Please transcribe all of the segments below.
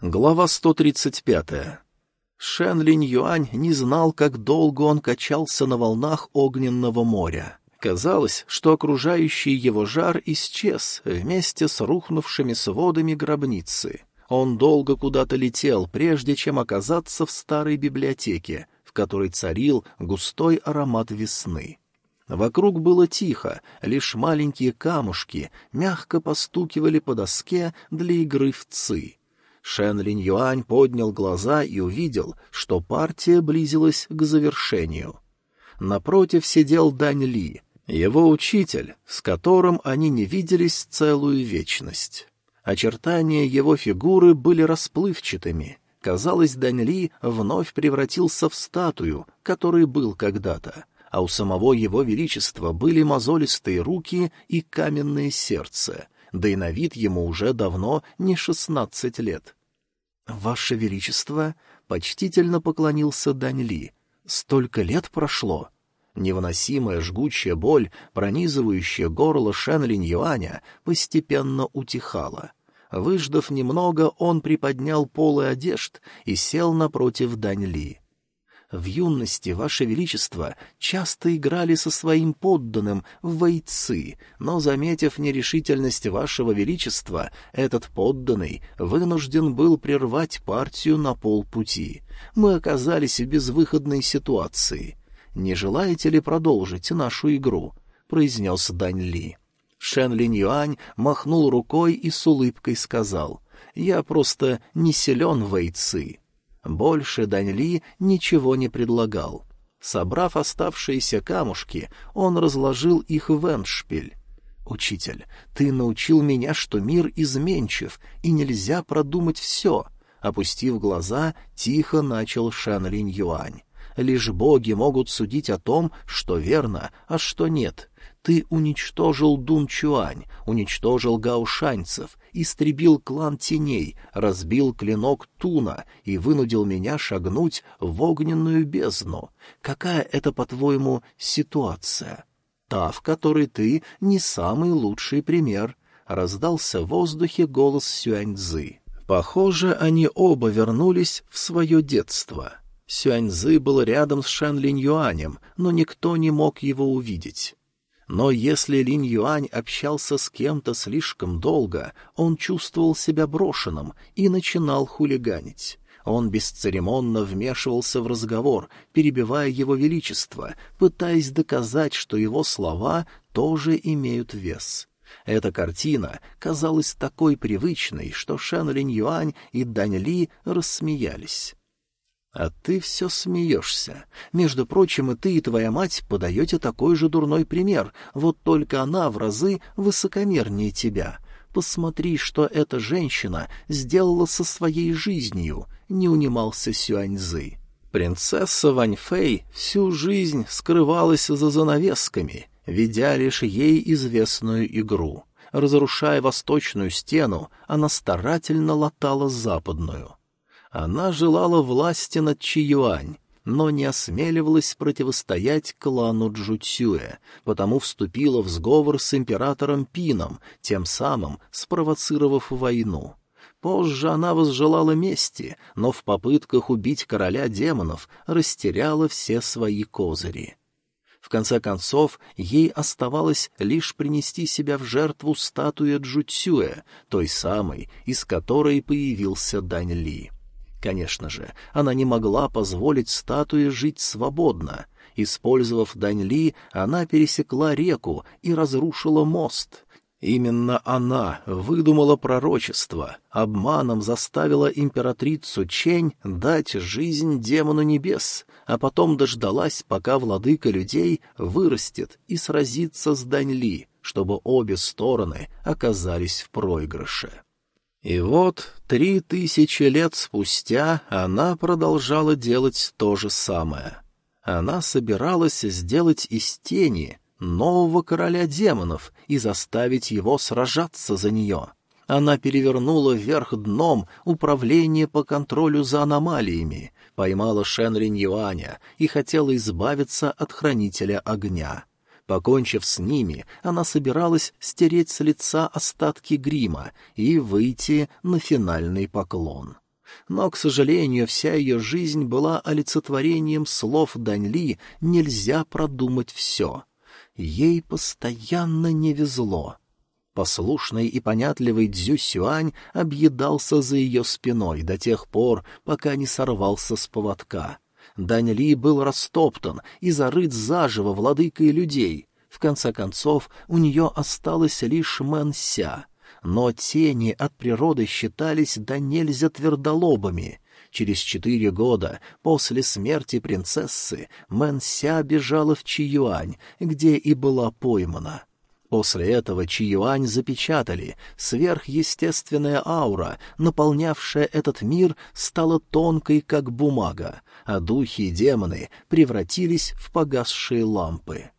Глава 135. Шен Линь Юань не знал, как долго он качался на волнах огненного моря. Казалось, что окружающий его жар исчез вместе с рухнувшими сводами гробницы. Он долго куда-то летел, прежде чем оказаться в старой библиотеке, в которой царил густой аромат весны. Вокруг было тихо, лишь маленькие камушки мягко постукивали по доске для игры в ци. Шен Линь Юань поднял глаза и увидел, что партия близилась к завершению. Напротив сидел Дань Ли, его учитель, с которым они не виделись целую вечность. Очертания его фигуры были расплывчатыми. Казалось, Дань Ли вновь превратился в статую, который был когда-то, а у самого его величества были мозолистые руки и каменное сердце — да и на вид ему уже давно не шестнадцать лет. — Ваше Величество! — почтительно поклонился Дань Ли. — Столько лет прошло! Невыносимая жгучая боль, пронизывающая горло Шен Линь Юаня, постепенно утихала. Выждав немного, он приподнял полы одежд и сел напротив Дань Ли. В юности, Ваше Величество, часто играли со своим подданным в войцы, но, заметив нерешительность Вашего Величества, этот подданный вынужден был прервать партию на полпути. Мы оказались в безвыходной ситуации. Не желаете ли продолжить нашу игру? — произнес Дань Ли. Шен Линь Юань махнул рукой и с улыбкой сказал, «Я просто не силен в войцы». Больше Даньли ничего не предлагал. Собрав оставшиеся камушки, он разложил их в эншпиль. «Учитель, ты научил меня, что мир изменчив, и нельзя продумать все», — опустив глаза, тихо начал Шан Линь Юань. «Лишь боги могут судить о том, что верно, а что нет. Ты уничтожил Дун Чуань, уничтожил гаушаньцев, истребил клан теней, разбил клинок Туна и вынудил меня шагнуть в огненную бездну. Какая это, по-твоему, ситуация? Та, в которой ты не самый лучший пример. Раздался в воздухе голос Сюаньцзы. Похоже, они оба вернулись в свое детство. Сюаньзы был рядом с Шан Линь Юанем, но никто не мог его увидеть. Но если Линь Юань общался с кем-то слишком долго, он чувствовал себя брошенным и начинал хулиганить. Он бесцеремонно вмешивался в разговор, перебивая его величество, пытаясь доказать, что его слова тоже имеют вес. Эта картина казалась такой привычной, что Шэн Линь Юань и Дань Ли рассмеялись. А ты все смеешься. Между прочим, и ты, и твоя мать подаете такой же дурной пример, вот только она в разы высокомернее тебя. Посмотри, что эта женщина сделала со своей жизнью, — не унимался Сюаньзы. Принцесса Ваньфэй всю жизнь скрывалась за занавесками, ведя лишь ей известную игру. Разрушая восточную стену, она старательно латала западную — она желала власти над Чиюань, но не осмеливалась противостоять клану Джуцюэ, потому вступила в сговор с императором Пином, тем самым спровоцировав войну. Позже она возжелала мести, но в попытках убить короля демонов растеряла все свои козыри. В конце концов, ей оставалось лишь принести себя в жертву статуе Джуцюэ, той самой, из которой появился Дань Ли. Конечно же, она не могла позволить статуе жить свободно. Использовав Даньли, она пересекла реку и разрушила мост. Именно она выдумала пророчество, обманом заставила императрицу Чень дать жизнь демону небес, а потом дождалась, пока владыка людей вырастет и сразится с Даньли, чтобы обе стороны оказались в проигрыше. И вот три тысячи лет спустя она продолжала делать то же самое. Она собиралась сделать из тени нового короля демонов и заставить его сражаться за нее. Она перевернула вверх дном управление по контролю за аномалиями, поймала Шенрин Юаня и хотела избавиться от хранителя огня. Покончив с ними, она собиралась стереть с лица остатки грима и выйти на финальный поклон. Но, к сожалению, вся ее жизнь была олицетворением слов Даньли «нельзя продумать все». Ей постоянно не везло. Послушный и понятливый Дзю Сюань объедался за ее спиной до тех пор, пока не сорвался с поводка. Дань Ли был растоптан и зарыт заживо владыкой людей. В конце концов, у нее осталась лишь Мэн Ся. Но тени от природы считались да нельзя твердолобами. Через четыре года после смерти принцессы Мэн Ся бежала в Чиюань, где и была поймана. После этого Чиюань запечатали, сверхъестественная аура, наполнявшая этот мир, стала тонкой, как бумага, а духи и демоны превратились в погасшие лампы.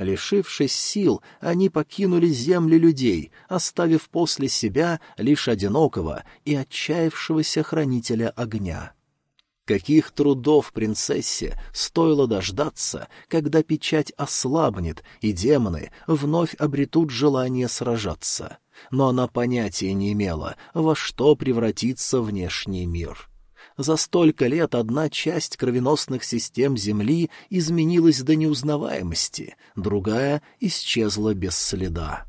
Лишившись сил, они покинули земли людей, оставив после себя лишь одинокого и отчаявшегося хранителя огня. Каких трудов принцессе стоило дождаться, когда печать ослабнет, и демоны вновь обретут желание сражаться. Но она понятия не имела, во что превратится внешний мир. За столько лет одна часть кровеносных систем Земли изменилась до неузнаваемости, другая исчезла без следа.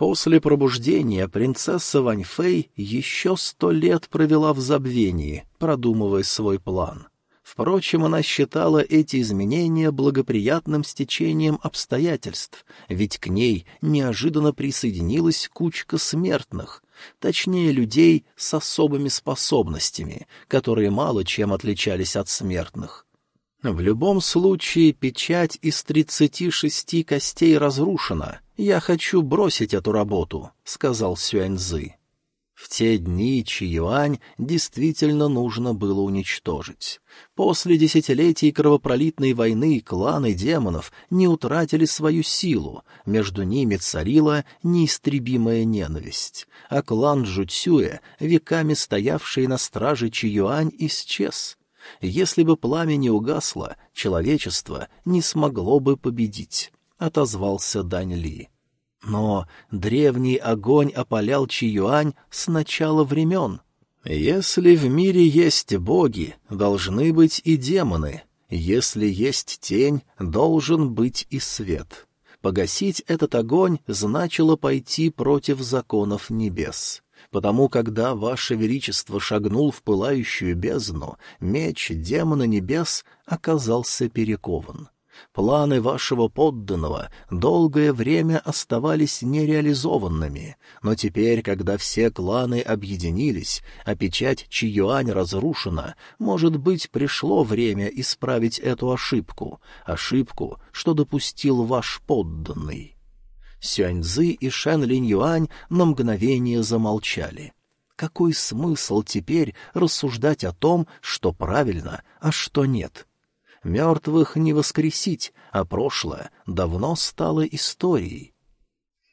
После пробуждения принцесса Ваньфэй еще сто лет провела в забвении, продумывая свой план. Впрочем, она считала эти изменения благоприятным стечением обстоятельств, ведь к ней неожиданно присоединилась кучка смертных, точнее, людей с особыми способностями, которые мало чем отличались от смертных. В любом случае, печать из тридцати шести костей разрушена. Я хочу бросить эту работу, — сказал Сюаньзы. В те дни Чиюань действительно нужно было уничтожить. После десятилетий кровопролитной войны кланы демонов не утратили свою силу, между ними царила неистребимая ненависть, а клан Жуцюя, веками стоявший на страже Чиюань, исчез — если бы пламя не угасло, человечество не смогло бы победить, — отозвался Дань Ли. Но древний огонь опалял Чиюань с начала времен. Если в мире есть боги, должны быть и демоны. Если есть тень, должен быть и свет. Погасить этот огонь значило пойти против законов небес потому когда Ваше Величество шагнул в пылающую бездну, меч демона небес оказался перекован. Планы вашего подданного долгое время оставались нереализованными, но теперь, когда все кланы объединились, а печать Чиюань разрушена, может быть, пришло время исправить эту ошибку, ошибку, что допустил ваш подданный. Сюаньзы и Шэн Линь Юань на мгновение замолчали. Какой смысл теперь рассуждать о том, что правильно, а что нет? Мертвых не воскресить, а прошлое давно стало историей.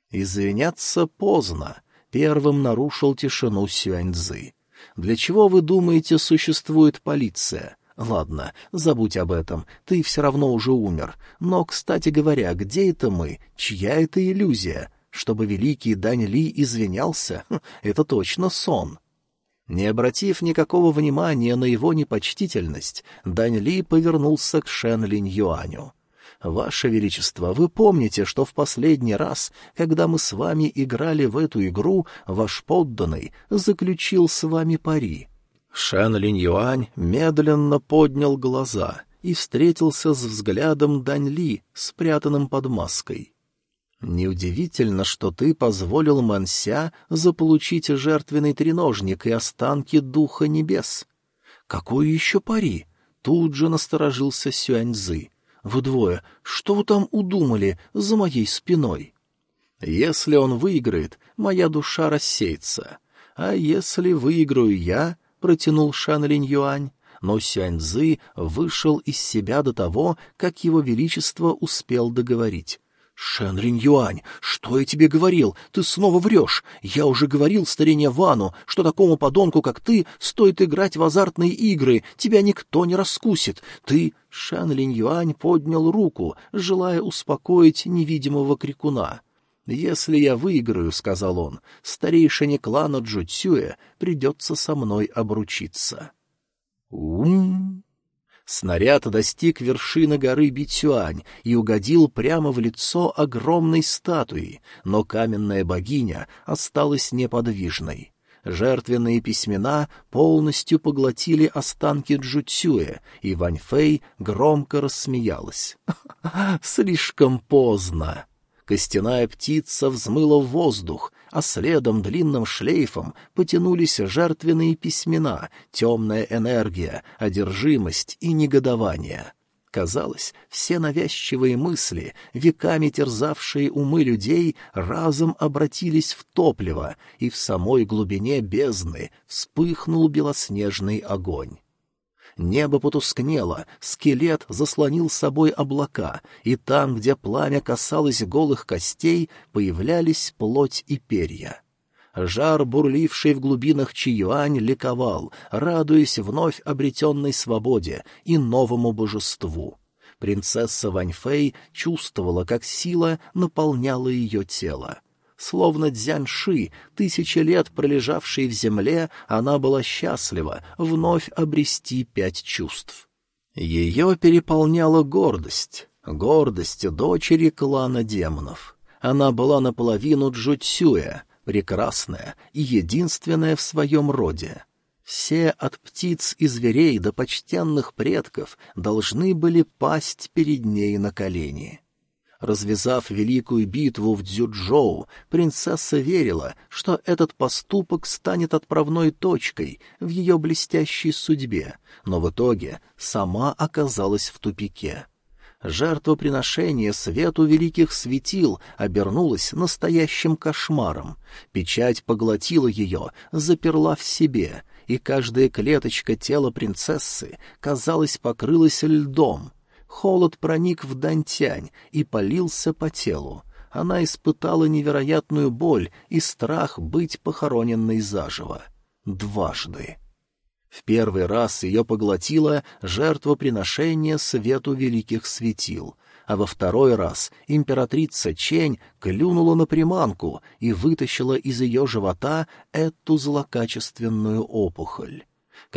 Извиняться поздно. Первым нарушил тишину Сюаньзы. Для чего, вы думаете, существует полиция? Ладно, забудь об этом, ты все равно уже умер. Но, кстати говоря, где это мы? Чья это иллюзия? Чтобы великий Дань Ли извинялся? Хм, это точно сон. Не обратив никакого внимания на его непочтительность, Дань Ли повернулся к Шен Линь Юаню. «Ваше Величество, вы помните, что в последний раз, когда мы с вами играли в эту игру, ваш подданный заключил с вами пари?» Шэн Линь Юань медленно поднял глаза и встретился с взглядом Дань Ли, спрятанным под маской. «Неудивительно, что ты позволил Манся заполучить жертвенный треножник и останки Духа Небес. Какой еще пари?» Тут же насторожился Сюаньзы. «Вы двое, что вы там удумали за моей спиной?» «Если он выиграет, моя душа рассеется. А если выиграю я, — протянул Шан Линь Юань, но Сюаньзы вышел из себя до того, как его величество успел договорить. «Шэн Ринь Юань, что я тебе говорил? Ты снова врешь. Я уже говорил старине Вану, что такому подонку, как ты, стоит играть в азартные игры, тебя никто не раскусит. Ты...» Шэн Линь Юань поднял руку, желая успокоить невидимого крикуна. «Если я выиграю, — сказал он, — старейшине клана Джуцюэ придется со мной обручиться». «Ум!» Снаряд достиг вершины горы Битюань и угодил прямо в лицо огромной статуи, но каменная богиня осталась неподвижной. Жертвенные письмена полностью поглотили останки Джуцюэ, и Вань Фэй громко рассмеялась. «Слишком поздно!» Костяная птица взмыла в воздух, а следом длинным шлейфом потянулись жертвенные письмена, темная энергия, одержимость и негодование. Казалось, все навязчивые мысли, веками терзавшие умы людей, разом обратились в топливо, и в самой глубине бездны вспыхнул белоснежный огонь. Небо потускнело, скелет заслонил собой облака, и там, где пламя касалось голых костей, появлялись плоть и перья. Жар, бурливший в глубинах Чиюань, ликовал, радуясь вновь обретенной свободе и новому божеству. Принцесса Ваньфэй чувствовала, как сила наполняла ее тело. Словно дзяньши, тысячи лет пролежавшей в земле, она была счастлива вновь обрести пять чувств. Ее переполняла гордость, гордость дочери клана демонов. Она была наполовину Джуцюя, прекрасная и единственная в своем роде. Все от птиц и зверей до почтенных предков должны были пасть перед ней на колени. Развязав великую битву в Дзюджоу, принцесса верила, что этот поступок станет отправной точкой в ее блестящей судьбе, но в итоге сама оказалась в тупике. Жертвоприношение свету великих светил обернулось настоящим кошмаром. Печать поглотила ее, заперла в себе, и каждая клеточка тела принцессы, казалось, покрылась льдом — Холод проник в Дантянь и полился по телу. Она испытала невероятную боль и страх быть похороненной заживо. Дважды. В первый раз ее поглотило жертвоприношение свету великих светил, а во второй раз императрица Чень клюнула на приманку и вытащила из ее живота эту злокачественную опухоль.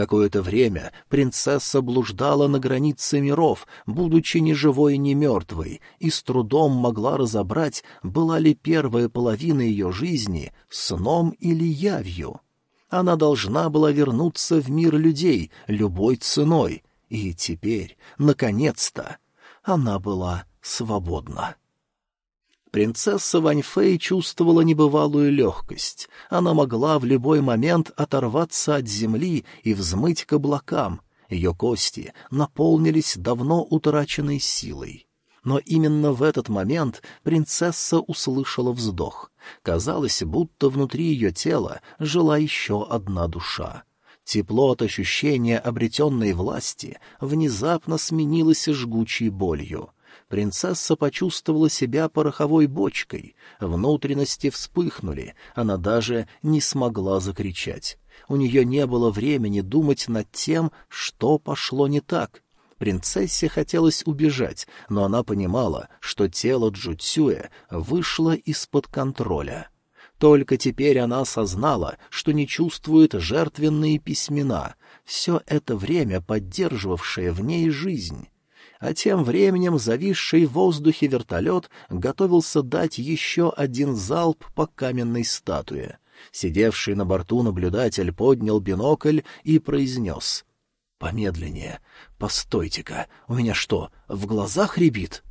Какое-то время принцесса блуждала на границе миров, будучи ни живой, ни мертвой, и с трудом могла разобрать, была ли первая половина ее жизни сном или явью. Она должна была вернуться в мир людей любой ценой, и теперь, наконец-то, она была свободна. Принцесса Ваньфэй чувствовала небывалую легкость. Она могла в любой момент оторваться от земли и взмыть к облакам. Ее кости наполнились давно утраченной силой. Но именно в этот момент принцесса услышала вздох. Казалось, будто внутри ее тела жила еще одна душа. Тепло от ощущения обретенной власти внезапно сменилось жгучей болью — Принцесса почувствовала себя пороховой бочкой. Внутренности вспыхнули, она даже не смогла закричать. У нее не было времени думать над тем, что пошло не так. Принцессе хотелось убежать, но она понимала, что тело Джуцюэ вышло из-под контроля. Только теперь она осознала, что не чувствует жертвенные письмена, все это время поддерживавшее в ней жизнь а тем временем зависший в воздухе вертолет готовился дать еще один залп по каменной статуе. Сидевший на борту наблюдатель поднял бинокль и произнес. «Помедленнее. Постойте-ка, у меня что, в глазах рябит?»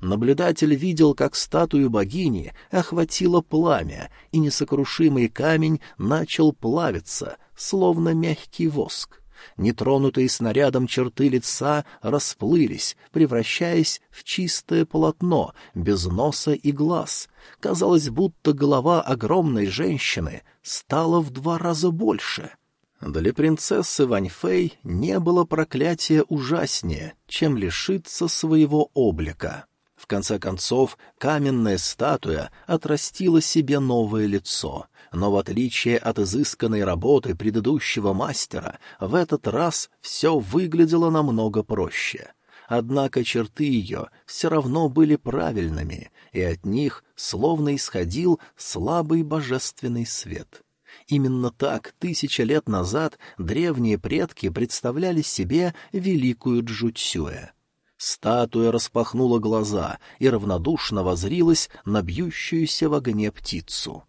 Наблюдатель видел, как статую богини охватило пламя, и несокрушимый камень начал плавиться, словно мягкий воск. Нетронутые снарядом черты лица расплылись, превращаясь в чистое полотно, без носа и глаз. Казалось, будто голова огромной женщины стала в два раза больше. Для принцессы Ваньфэй не было проклятия ужаснее, чем лишиться своего облика. В конце концов, каменная статуя отрастила себе новое лицо — но в отличие от изысканной работы предыдущего мастера, в этот раз все выглядело намного проще. однако черты ее все равно были правильными, и от них словно исходил слабый божественный свет. Именно так тысяча лет назад древние предки представляли себе великую Джуцюэ. Статуя распахнула глаза и равнодушно возрилась на бьющуюся в огне птицу.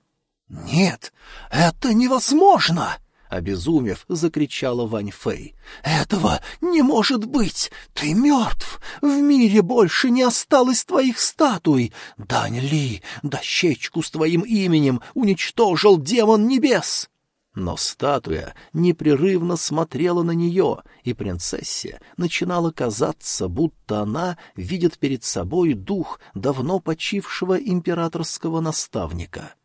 «Нет, это невозможно!» — обезумев, закричала Вань Фэй. «Этого не может быть! Ты мертв! В мире больше не осталось твоих статуй! Дань Ли, дощечку с твоим именем уничтожил демон небес!» Но статуя непрерывно смотрела на нее, и принцессе начинало казаться, будто она видит перед собой дух давно почившего императорского наставника.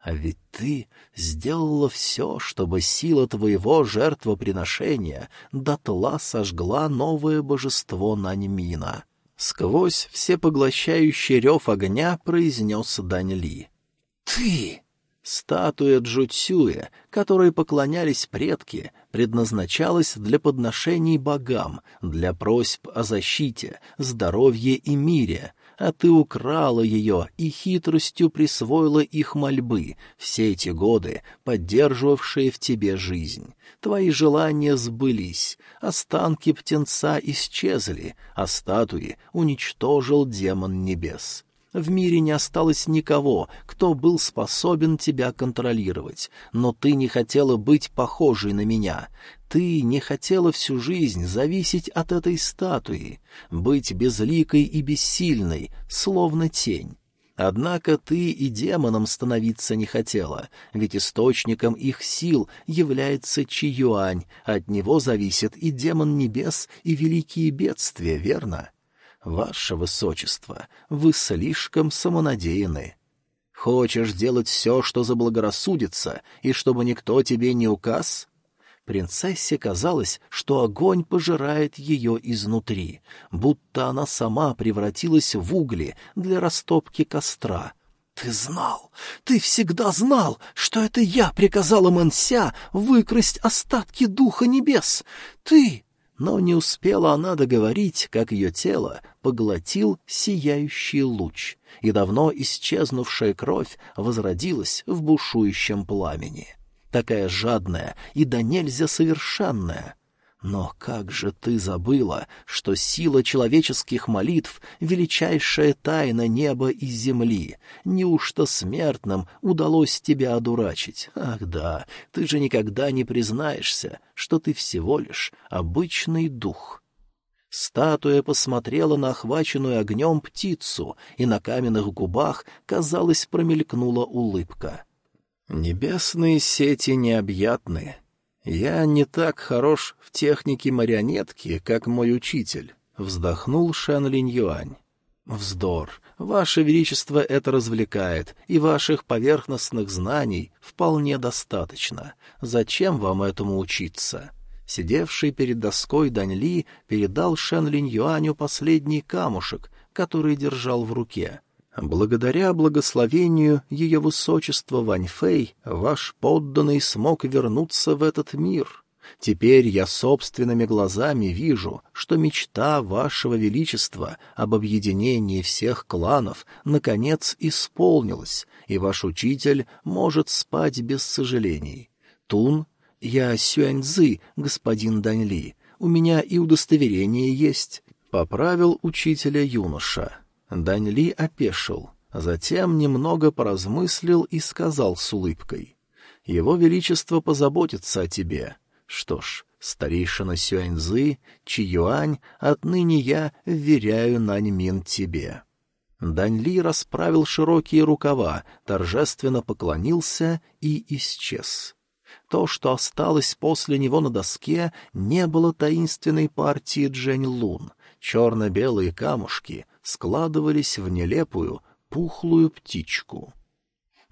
А ведь ты сделала все, чтобы сила твоего жертвоприношения дотла сожгла новое божество Наньмина. Сквозь всепоглощающий рев огня произнес Дань Ли. «Ты!» Статуя Джуцюя, которой поклонялись предки, предназначалась для подношений богам, для просьб о защите, здоровье и мире, а ты украла ее и хитростью присвоила их мольбы, все эти годы поддерживавшие в тебе жизнь. Твои желания сбылись, останки птенца исчезли, а статуи уничтожил демон небес. В мире не осталось никого, кто был способен тебя контролировать, но ты не хотела быть похожей на меня. Ты не хотела всю жизнь зависеть от этой статуи, быть безликой и бессильной, словно тень. Однако ты и демоном становиться не хотела, ведь источником их сил является Чиюань, от него зависит и демон небес, и великие бедствия, верно? «Ваше Высочество, вы слишком самонадеяны. Хочешь делать все, что заблагорассудится, и чтобы никто тебе не указ?» Принцессе казалось, что огонь пожирает ее изнутри, будто она сама превратилась в угли для растопки костра. «Ты знал! Ты всегда знал, что это я приказала Мэнся выкрасть остатки Духа Небес! Ты...» Но не успела она договорить, как ее тело поглотил сияющий луч, и давно исчезнувшая кровь возродилась в бушующем пламени. Такая жадная и до нельзя совершенная, но как же ты забыла, что сила человеческих молитв — величайшая тайна неба и земли? Неужто смертным удалось тебя одурачить? Ах да, ты же никогда не признаешься, что ты всего лишь обычный дух». Статуя посмотрела на охваченную огнем птицу, и на каменных губах, казалось, промелькнула улыбка. «Небесные сети необъятны, «Я не так хорош в технике марионетки, как мой учитель», — вздохнул Шэн Линь Юань. «Вздор. Ваше Величество это развлекает, и ваших поверхностных знаний вполне достаточно. Зачем вам этому учиться?» Сидевший перед доской Дань Ли передал Шэн Линь Юаню последний камушек, который держал в руке. Благодаря благословению ее высочества Ваньфэй ваш подданный смог вернуться в этот мир. Теперь я собственными глазами вижу, что мечта вашего величества об объединении всех кланов наконец исполнилась, и ваш учитель может спать без сожалений. Тун, я Сюаньзы, господин Даньли, у меня и удостоверение есть, — поправил учителя юноша. Дань Ли опешил, затем немного поразмыслил и сказал с улыбкой. «Его Величество позаботится о тебе. Что ж, старейшина Сюаньзы, Чиюань, отныне я вверяю Наньмин тебе». Дань Ли расправил широкие рукава, торжественно поклонился и исчез. То, что осталось после него на доске, не было таинственной партии Джень Лун. Черно-белые камушки складывались в нелепую, пухлую птичку.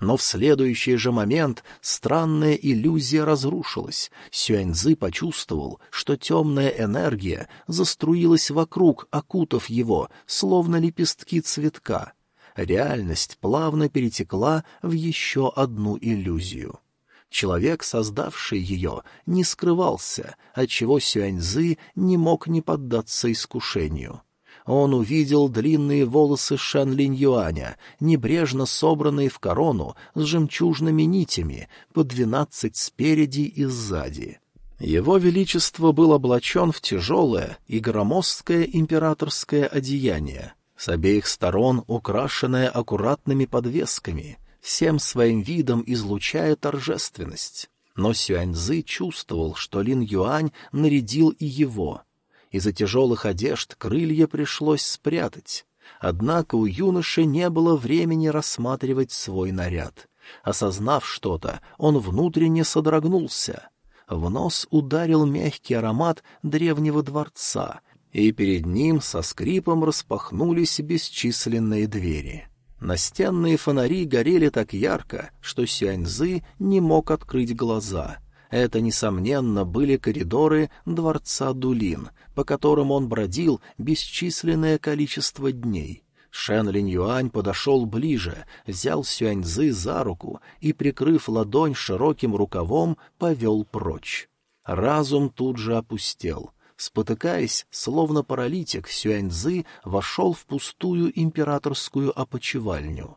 Но в следующий же момент странная иллюзия разрушилась. Сюаньзы почувствовал, что темная энергия заструилась вокруг, окутав его, словно лепестки цветка. Реальность плавно перетекла в еще одну иллюзию. Человек, создавший ее, не скрывался, отчего Сюаньзы не мог не поддаться искушению. Он увидел длинные волосы Шан Линь Юаня, небрежно собранные в корону с жемчужными нитями, по двенадцать спереди и сзади. Его Величество был облачен в тяжелое и громоздкое императорское одеяние, с обеих сторон украшенное аккуратными подвесками, всем своим видом излучая торжественность. Но Сюаньзы чувствовал, что Лин Юань нарядил и его. Из-за тяжелых одежд крылья пришлось спрятать. Однако у юноши не было времени рассматривать свой наряд. Осознав что-то, он внутренне содрогнулся — в нос ударил мягкий аромат древнего дворца, и перед ним со скрипом распахнулись бесчисленные двери. Настенные фонари горели так ярко, что Сюаньзы не мог открыть глаза. Это, несомненно, были коридоры дворца Дулин, по которым он бродил бесчисленное количество дней. Шен Линь Юань подошел ближе, взял Сюаньзы за руку и, прикрыв ладонь широким рукавом, повел прочь. Разум тут же опустел. Спотыкаясь, словно паралитик, Сюаньзы вошел в пустую императорскую опочивальню.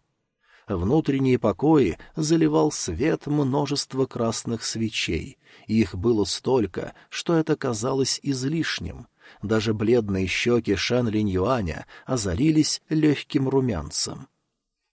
Внутренние покои заливал свет множества красных свечей. Их было столько, что это казалось излишним — даже бледные щеки Шан Линь Юаня озарились легким румянцем.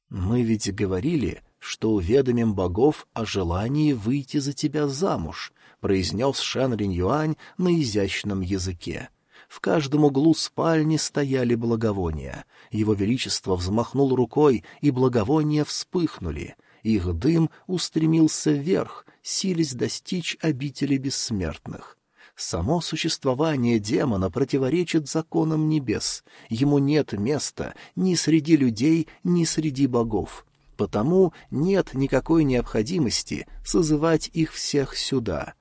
«Мы ведь говорили, что уведомим богов о желании выйти за тебя замуж», — произнес Шан Линь Юань на изящном языке. В каждом углу спальни стояли благовония. Его Величество взмахнул рукой, и благовония вспыхнули. Их дым устремился вверх, силясь достичь обители бессмертных. Само существование демона противоречит законам небес. Ему нет места ни среди людей, ни среди богов. Потому нет никакой необходимости созывать их всех сюда.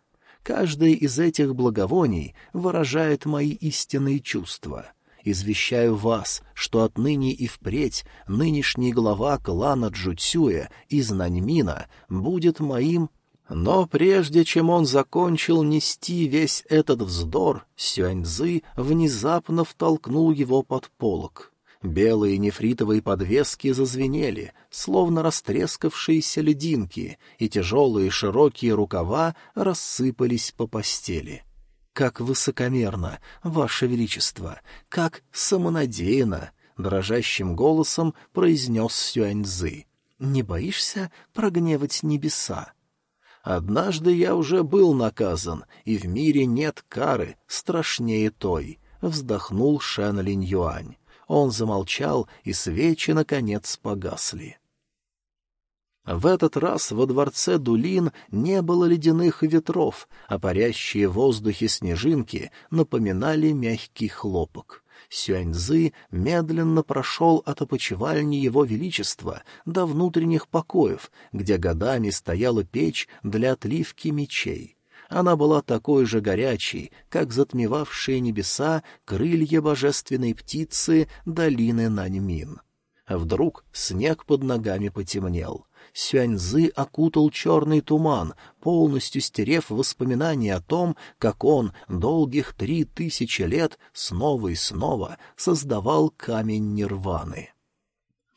Каждое из этих благовоний выражает мои истинные чувства. Извещаю вас, что отныне и впредь нынешний глава клана Джуцюя из Наньмина будет моим но прежде чем он закончил нести весь этот вздор, Сюаньзы внезапно втолкнул его под полок. Белые нефритовые подвески зазвенели, словно растрескавшиеся лединки, и тяжелые широкие рукава рассыпались по постели. «Как высокомерно, Ваше Величество! Как самонадеянно!» — дрожащим голосом произнес Сюаньзы. «Не боишься прогневать небеса?» Однажды я уже был наказан, и в мире нет кары страшнее той, — вздохнул Шэн Линь Юань. Он замолчал, и свечи, наконец, погасли. В этот раз во дворце Дулин не было ледяных ветров, а парящие в воздухе снежинки напоминали мягкий хлопок. Сюаньзы медленно прошел от опочивальни его величества до внутренних покоев, где годами стояла печь для отливки мечей. Она была такой же горячей, как затмевавшие небеса крылья божественной птицы долины Наньмин. Вдруг снег под ногами потемнел — Сюаньзы окутал черный туман, полностью стерев воспоминания о том, как он долгих три тысячи лет снова и снова создавал камень нирваны.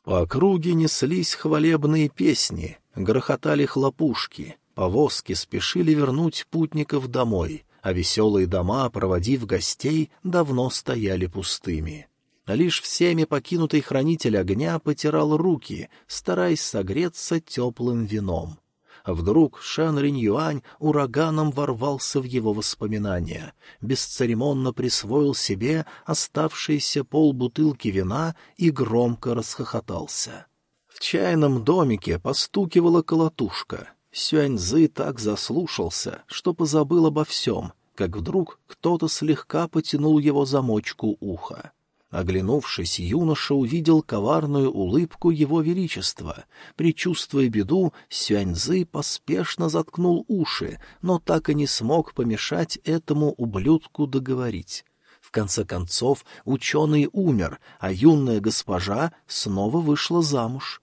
По округе неслись хвалебные песни, грохотали хлопушки, повозки спешили вернуть путников домой, а веселые дома, проводив гостей, давно стояли пустыми. Лишь всеми покинутый хранитель огня потирал руки, стараясь согреться теплым вином. Вдруг Шан Ринь Юань ураганом ворвался в его воспоминания, бесцеремонно присвоил себе оставшиеся полбутылки вина и громко расхохотался. В чайном домике постукивала колотушка. Сюаньзы так заслушался, что позабыл обо всем, как вдруг кто-то слегка потянул его замочку уха. Оглянувшись, юноша увидел коварную улыбку его величества. Причувствуя беду, Сюаньзы поспешно заткнул уши, но так и не смог помешать этому ублюдку договорить. В конце концов, ученый умер, а юная госпожа снова вышла замуж.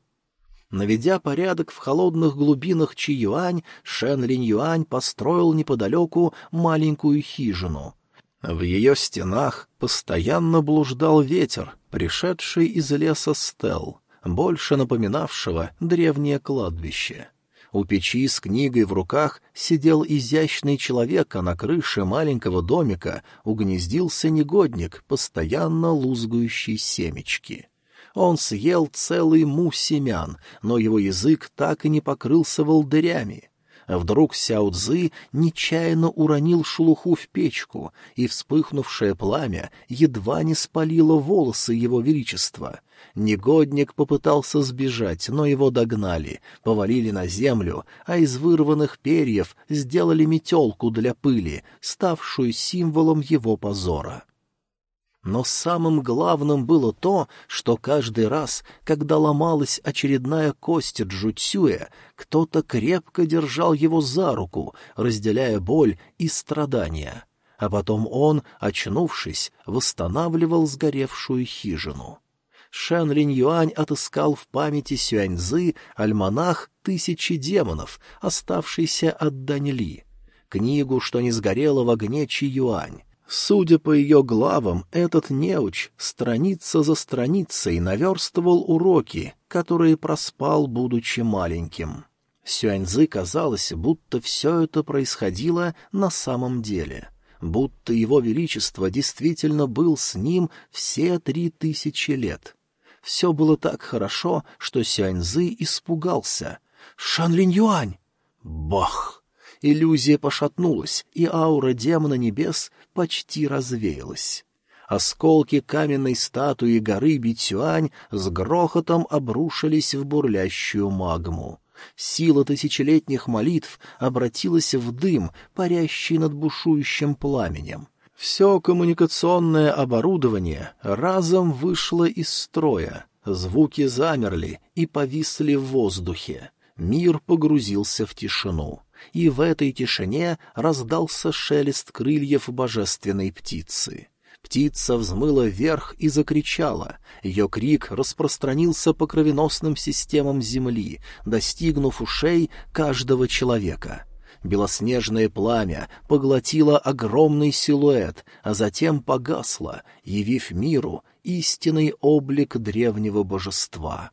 Наведя порядок в холодных глубинах Чиюань, Шен Линь Юань построил неподалеку маленькую хижину. В ее стенах постоянно блуждал ветер, пришедший из леса стел, больше напоминавшего древнее кладбище. У печи с книгой в руках сидел изящный человек, а на крыше маленького домика угнездился негодник, постоянно лузгающий семечки. Он съел целый му семян, но его язык так и не покрылся волдырями. Вдруг Сяо Цзы нечаянно уронил шелуху в печку, и вспыхнувшее пламя едва не спалило волосы его величества. Негодник попытался сбежать, но его догнали, повалили на землю, а из вырванных перьев сделали метелку для пыли, ставшую символом его позора. Но самым главным было то, что каждый раз, когда ломалась очередная кость Джуцюя, кто-то крепко держал его за руку, разделяя боль и страдания. А потом он, очнувшись, восстанавливал сгоревшую хижину. Шэн Линь Юань отыскал в памяти Сюаньзы альманах «Тысячи демонов», оставшийся от Даньли, книгу, что не сгорела в огне Чи Юань, Судя по ее главам, этот неуч страница за страницей наверстывал уроки, которые проспал, будучи маленьким. Сюаньзы казалось, будто все это происходило на самом деле, будто его величество действительно был с ним все три тысячи лет. Все было так хорошо, что Сюаньзы испугался. «Шан Линь Юань!» Бах! Иллюзия пошатнулась, и аура демона небес почти развеялась. Осколки каменной статуи горы Битюань с грохотом обрушились в бурлящую магму. Сила тысячелетних молитв обратилась в дым, парящий над бушующим пламенем. Все коммуникационное оборудование разом вышло из строя. Звуки замерли и повисли в воздухе. Мир погрузился в тишину и в этой тишине раздался шелест крыльев божественной птицы. Птица взмыла вверх и закричала. Ее крик распространился по кровеносным системам Земли, достигнув ушей каждого человека. Белоснежное пламя поглотило огромный силуэт, а затем погасло, явив миру истинный облик древнего божества.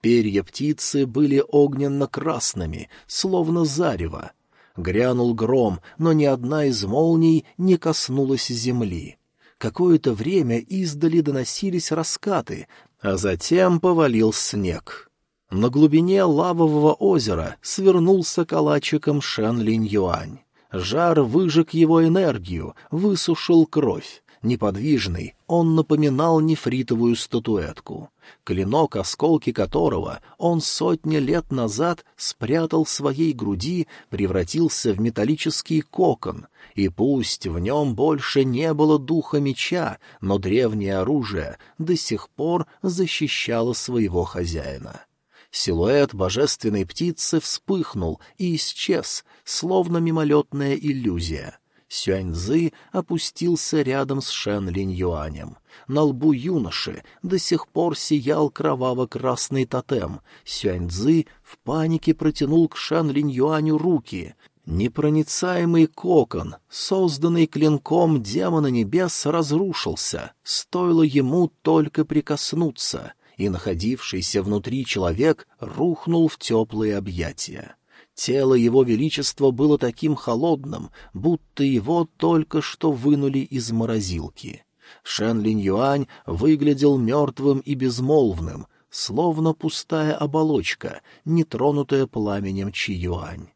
Перья птицы были огненно-красными, словно зарево. Грянул гром, но ни одна из молний не коснулась земли. Какое-то время издали доносились раскаты, а затем повалил снег. На глубине лавового озера свернулся калачиком Шен Линь Юань. Жар выжег его энергию, высушил кровь. Неподвижный, он напоминал нефритовую статуэтку клинок, осколки которого он сотни лет назад спрятал в своей груди, превратился в металлический кокон, и пусть в нем больше не было духа меча, но древнее оружие до сих пор защищало своего хозяина. Силуэт божественной птицы вспыхнул и исчез, словно мимолетная иллюзия. Сюаньзы опустился рядом с Шен Линь Юанем. На лбу юноши до сих пор сиял кроваво-красный тотем. Сюаньзы в панике протянул к Шен Линь Юаню руки. Непроницаемый кокон, созданный клинком демона небес, разрушился, стоило ему только прикоснуться, и находившийся внутри человек рухнул в теплые объятия. Тело его величества было таким холодным, будто его только что вынули из морозилки. Шен Линь Юань выглядел мертвым и безмолвным, словно пустая оболочка, нетронутая пламенем Чи Юань.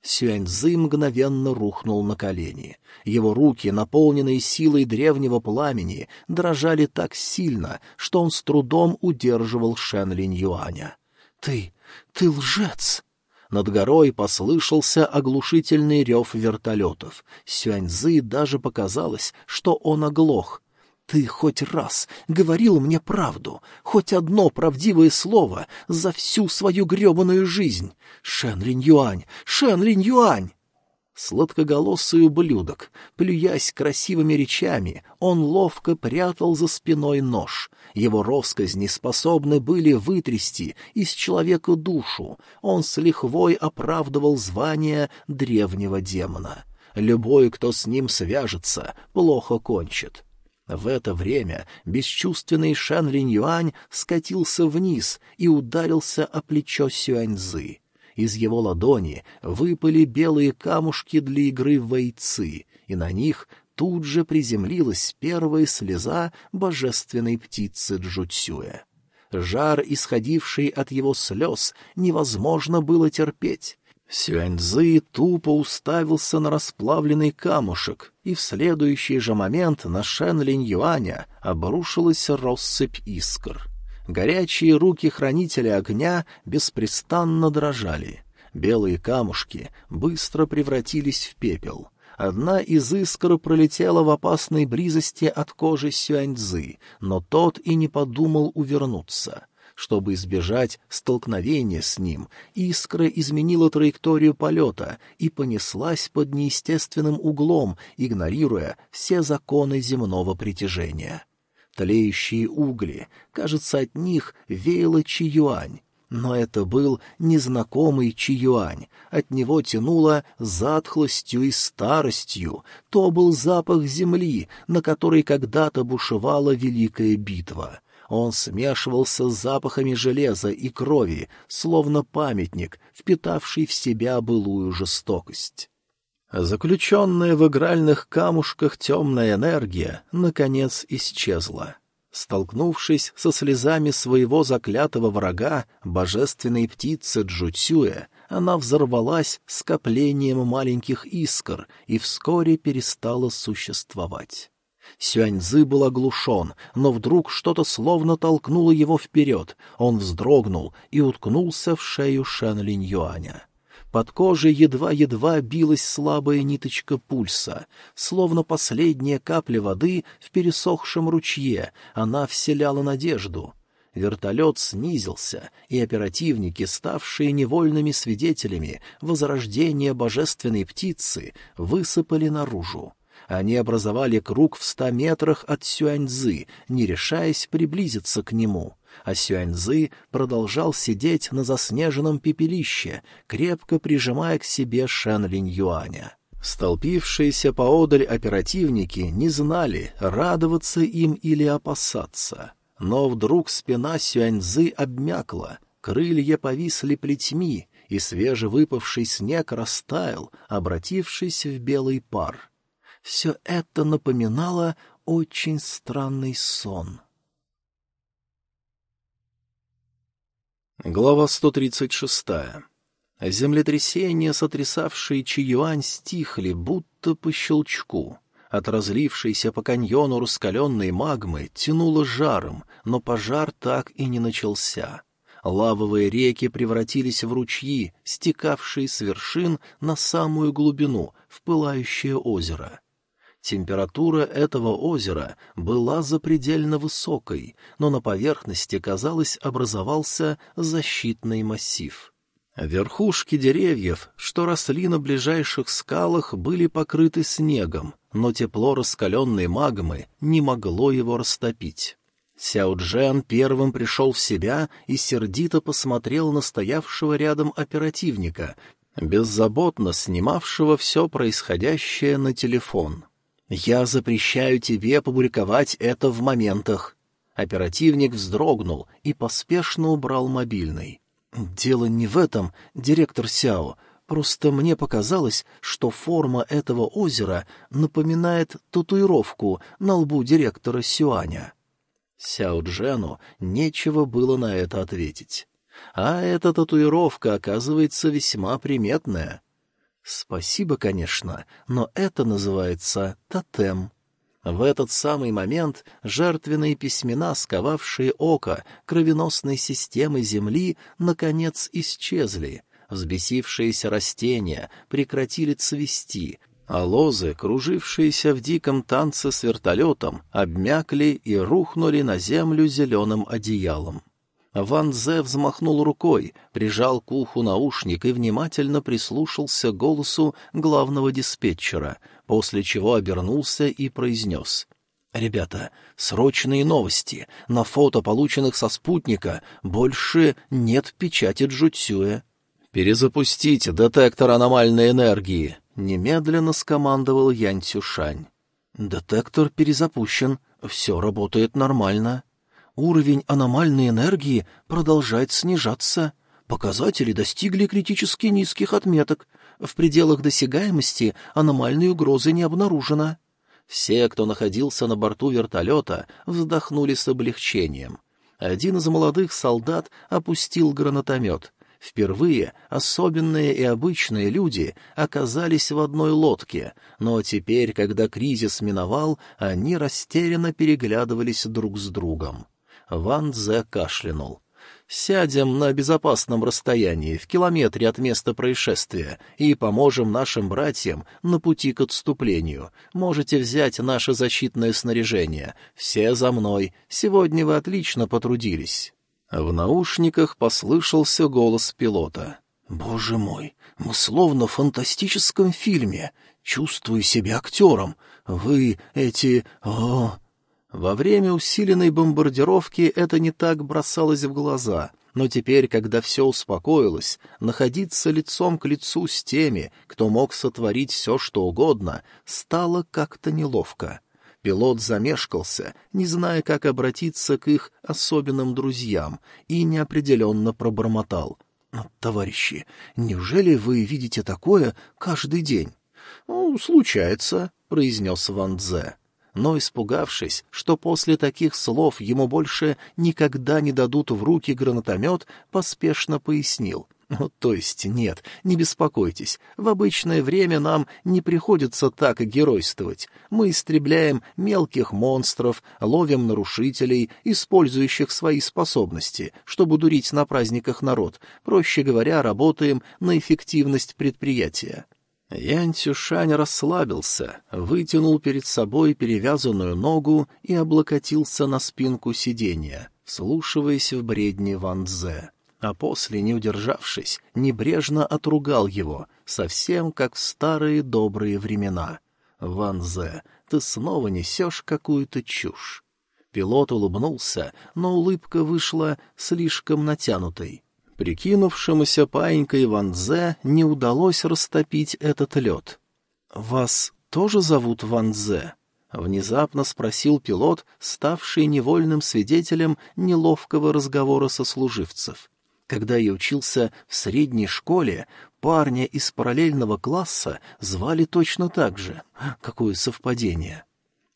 Сюаньзы мгновенно рухнул на колени. Его руки, наполненные силой древнего пламени, дрожали так сильно, что он с трудом удерживал Шен Линь Юаня. — Ты... ты лжец! Над горой послышался оглушительный рев вертолетов. Сюаньзы даже показалось, что он оглох. «Ты хоть раз говорил мне правду, хоть одно правдивое слово за всю свою гребаную жизнь! Шен Линь Юань! Шен Линь Юань!» Сладкоголосый ублюдок, плюясь красивыми речами, он ловко прятал за спиной нож. Его росказни способны были вытрясти из человека душу. Он с лихвой оправдывал звание древнего демона. Любой, кто с ним свяжется, плохо кончит. В это время бесчувственный Шан Линь Юань скатился вниз и ударился о плечо Сюаньзы. Из его ладони выпали белые камушки для игры в войцы, и на них тут же приземлилась первая слеза божественной птицы Джуцюя. Жар, исходивший от его слез, невозможно было терпеть. Сюаньзы тупо уставился на расплавленный камушек, и в следующий же момент на Шен Юаня обрушилась россыпь искр. Горячие руки хранителя огня беспрестанно дрожали. Белые камушки быстро превратились в пепел. Одна из искр пролетела в опасной близости от кожи Сюаньцзы, но тот и не подумал увернуться. Чтобы избежать столкновения с ним, искра изменила траекторию полета и понеслась под неестественным углом, игнорируя все законы земного притяжения. Тлеющие угли, кажется, от них веяло чиюань. Но это был незнакомый чиюань, от него тянуло затхлостью и старостью, то был запах земли, на которой когда-то бушевала великая битва. Он смешивался с запахами железа и крови, словно памятник, впитавший в себя былую жестокость. Заключенная в игральных камушках темная энергия, наконец, исчезла. Столкнувшись со слезами своего заклятого врага, божественной птицы Джуцюэ, она взорвалась скоплением маленьких искр и вскоре перестала существовать. Сюаньзы был оглушен, но вдруг что-то словно толкнуло его вперед. Он вздрогнул и уткнулся в шею Шэн Линь Юаня. Под кожей едва-едва билась слабая ниточка пульса. Словно последняя капля воды в пересохшем ручье, она вселяла надежду. Вертолет снизился, и оперативники, ставшие невольными свидетелями возрождения божественной птицы, высыпали наружу. Они образовали круг в ста метрах от Сюаньзы, не решаясь приблизиться к нему а Сюаньзы продолжал сидеть на заснеженном пепелище, крепко прижимая к себе Шэн Линь Юаня. Столпившиеся поодаль оперативники не знали, радоваться им или опасаться. Но вдруг спина Сюаньзы обмякла, крылья повисли плетьми, и свежевыпавший снег растаял, обратившись в белый пар. Все это напоминало очень странный сон. Глава 136. Землетрясения, сотрясавшие Чиюань, стихли, будто по щелчку. От разлившейся по каньону раскаленной магмы тянуло жаром, но пожар так и не начался. Лавовые реки превратились в ручьи, стекавшие с вершин на самую глубину, в пылающее озеро. Температура этого озера была запредельно высокой, но на поверхности, казалось, образовался защитный массив. Верхушки деревьев, что росли на ближайших скалах, были покрыты снегом, но тепло раскаленной магмы не могло его растопить. Сяо Джен первым пришел в себя и сердито посмотрел на стоявшего рядом оперативника, беззаботно снимавшего все происходящее на телефон. «Я запрещаю тебе публиковать это в моментах». Оперативник вздрогнул и поспешно убрал мобильный. «Дело не в этом, директор Сяо. Просто мне показалось, что форма этого озера напоминает татуировку на лбу директора Сюаня». Сяо Джену нечего было на это ответить. А эта татуировка, оказывается, весьма приметная. Спасибо, конечно, но это называется тотем. В этот самый момент жертвенные письмена, сковавшие око кровеносной системы Земли, наконец исчезли. Взбесившиеся растения прекратили цвести, а лозы, кружившиеся в диком танце с вертолетом, обмякли и рухнули на землю зеленым одеялом. Ван Зе взмахнул рукой, прижал к уху наушник и внимательно прислушался к голосу главного диспетчера, после чего обернулся и произнес. «Ребята, срочные новости. На фото, полученных со спутника, больше нет печати Джуцюя». «Перезапустить детектор аномальной энергии», — немедленно скомандовал Янь Цюшань. «Детектор перезапущен. Все работает нормально». Уровень аномальной энергии продолжает снижаться. Показатели достигли критически низких отметок. В пределах досягаемости аномальной угрозы не обнаружено. Все, кто находился на борту вертолета, вздохнули с облегчением. Один из молодых солдат опустил гранатомет. Впервые особенные и обычные люди оказались в одной лодке, но теперь, когда кризис миновал, они растерянно переглядывались друг с другом. Ван Дзе кашлянул. «Сядем на безопасном расстоянии, в километре от места происшествия, и поможем нашим братьям на пути к отступлению. Можете взять наше защитное снаряжение. Все за мной. Сегодня вы отлично потрудились». В наушниках послышался голос пилота. «Боже мой, мы словно в фантастическом фильме. Чувствую себя актером. Вы эти... О, во время усиленной бомбардировки это не так бросалось в глаза, но теперь, когда все успокоилось, находиться лицом к лицу с теми, кто мог сотворить все, что угодно, стало как-то неловко. Пилот замешкался, не зная, как обратиться к их особенным друзьям, и неопределенно пробормотал. «Ну, «Товарищи, неужели вы видите такое каждый день?» «Ну, случается», — произнес Ван Дзе но, испугавшись, что после таких слов ему больше никогда не дадут в руки гранатомет, поспешно пояснил. Ну, то есть нет, не беспокойтесь, в обычное время нам не приходится так геройствовать. Мы истребляем мелких монстров, ловим нарушителей, использующих свои способности, чтобы дурить на праздниках народ, проще говоря, работаем на эффективность предприятия. Ян Цюшань расслабился, вытянул перед собой перевязанную ногу и облокотился на спинку сиденья, вслушиваясь в бредни Ван Дзе. А после, не удержавшись, небрежно отругал его, совсем как в старые добрые времена. «Ван Зе, ты снова несешь какую-то чушь». Пилот улыбнулся, но улыбка вышла слишком натянутой. Прикинувшемуся паинькой Ванзе не удалось растопить этот лед. «Вас тоже зовут Ванзе?» — внезапно спросил пилот, ставший невольным свидетелем неловкого разговора сослуживцев. Когда я учился в средней школе, парня из параллельного класса звали точно так же. Какое совпадение!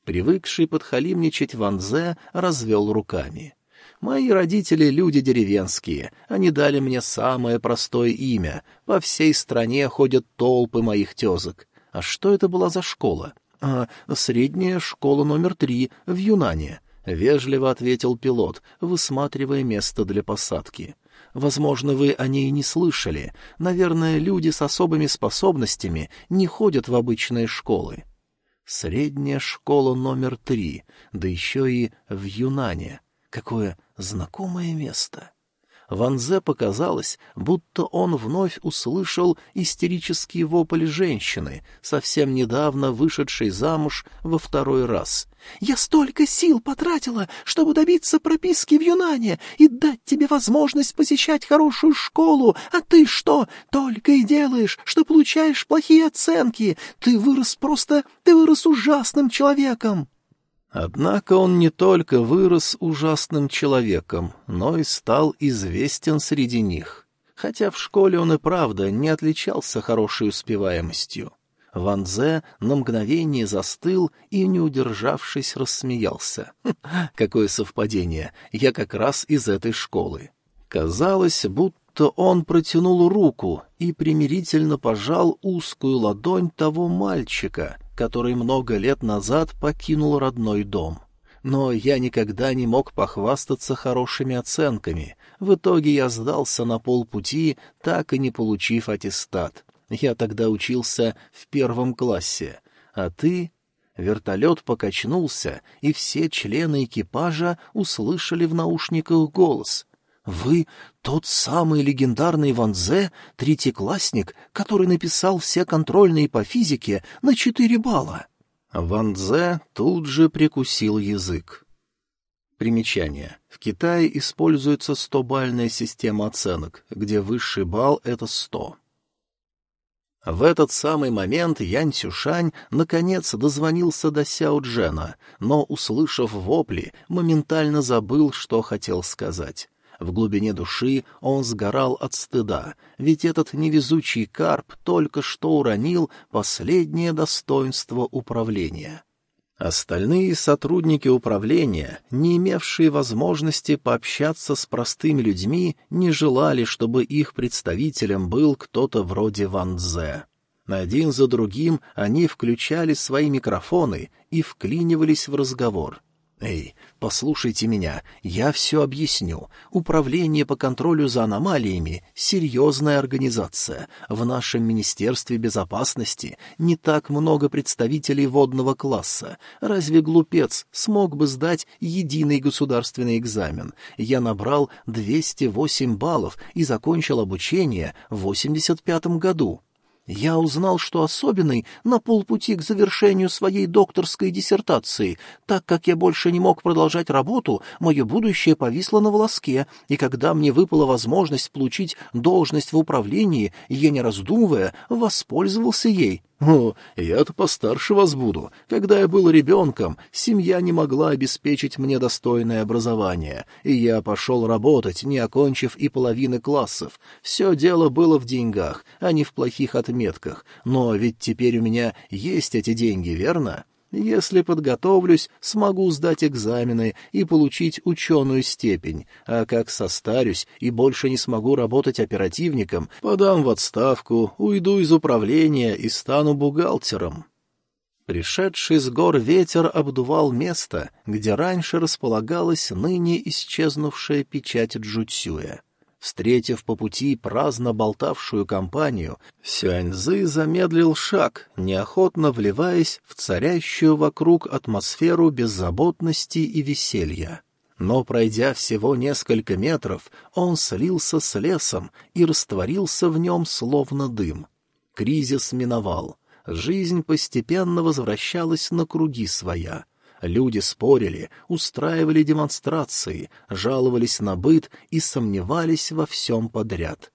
Привыкший подхалимничать Ванзе развел руками. Мои родители — люди деревенские, они дали мне самое простое имя. По всей стране ходят толпы моих тезок. А что это была за школа? А, средняя школа номер три в Юнане. — вежливо ответил пилот, высматривая место для посадки. «Возможно, вы о ней не слышали. Наверное, люди с особыми способностями не ходят в обычные школы». «Средняя школа номер три, да еще и в Юнане. Какое знакомое место. Ванзе показалось, будто он вновь услышал истерический вопль женщины, совсем недавно вышедшей замуж во второй раз. «Я столько сил потратила, чтобы добиться прописки в Юнане и дать тебе возможность посещать хорошую школу, а ты что, только и делаешь, что получаешь плохие оценки? Ты вырос просто... ты вырос ужасным человеком!» Однако он не только вырос ужасным человеком, но и стал известен среди них. Хотя в школе он и правда не отличался хорошей успеваемостью. Ван Зе на мгновение застыл и, не удержавшись, рассмеялся. «Хм, какое совпадение! Я как раз из этой школы. Казалось, будто он протянул руку и примирительно пожал узкую ладонь того мальчика, который много лет назад покинул родной дом. Но я никогда не мог похвастаться хорошими оценками. В итоге я сдался на полпути, так и не получив аттестат. Я тогда учился в первом классе. А ты... Вертолет покачнулся, и все члены экипажа услышали в наушниках голос. «Вы тот самый легендарный Ван Зе, третьеклассник, который написал все контрольные по физике на четыре балла?» Ван Зе тут же прикусил язык. Примечание. В Китае используется стобальная система оценок, где высший балл — это сто. В этот самый момент Янь Сюшань наконец дозвонился до Сяо Джена, но, услышав вопли, моментально забыл, что хотел сказать. В глубине души он сгорал от стыда, ведь этот невезучий карп только что уронил последнее достоинство управления. Остальные сотрудники управления, не имевшие возможности пообщаться с простыми людьми, не желали, чтобы их представителем был кто-то вроде Ван Дзе. Один за другим они включали свои микрофоны и вклинивались в разговор. «Эй, послушайте меня, я все объясню. Управление по контролю за аномалиями — серьезная организация. В нашем Министерстве безопасности не так много представителей водного класса. Разве глупец смог бы сдать единый государственный экзамен? Я набрал 208 баллов и закончил обучение в 85 году. Я узнал, что особенный на полпути к завершению своей докторской диссертации. Так как я больше не мог продолжать работу, мое будущее повисло на волоске, и когда мне выпала возможность получить должность в управлении, я, не раздумывая, воспользовался ей. «О, я-то постарше вас буду. Когда я был ребенком, семья не могла обеспечить мне достойное образование, и я пошел работать, не окончив и половины классов. Все дело было в деньгах, а не в плохих отметках. Но ведь теперь у меня есть эти деньги, верно?» Если подготовлюсь, смогу сдать экзамены и получить ученую степень, а как состарюсь и больше не смогу работать оперативником, подам в отставку, уйду из управления и стану бухгалтером. Пришедший с гор ветер обдувал место, где раньше располагалась ныне исчезнувшая печать Джуцюя. Встретив по пути праздно болтавшую компанию, Сюаньзы замедлил шаг, неохотно вливаясь в царящую вокруг атмосферу беззаботности и веселья. Но, пройдя всего несколько метров, он слился с лесом и растворился в нем словно дым. Кризис миновал. Жизнь постепенно возвращалась на круги своя — Люди спорили, устраивали демонстрации, жаловались на быт и сомневались во всем подряд.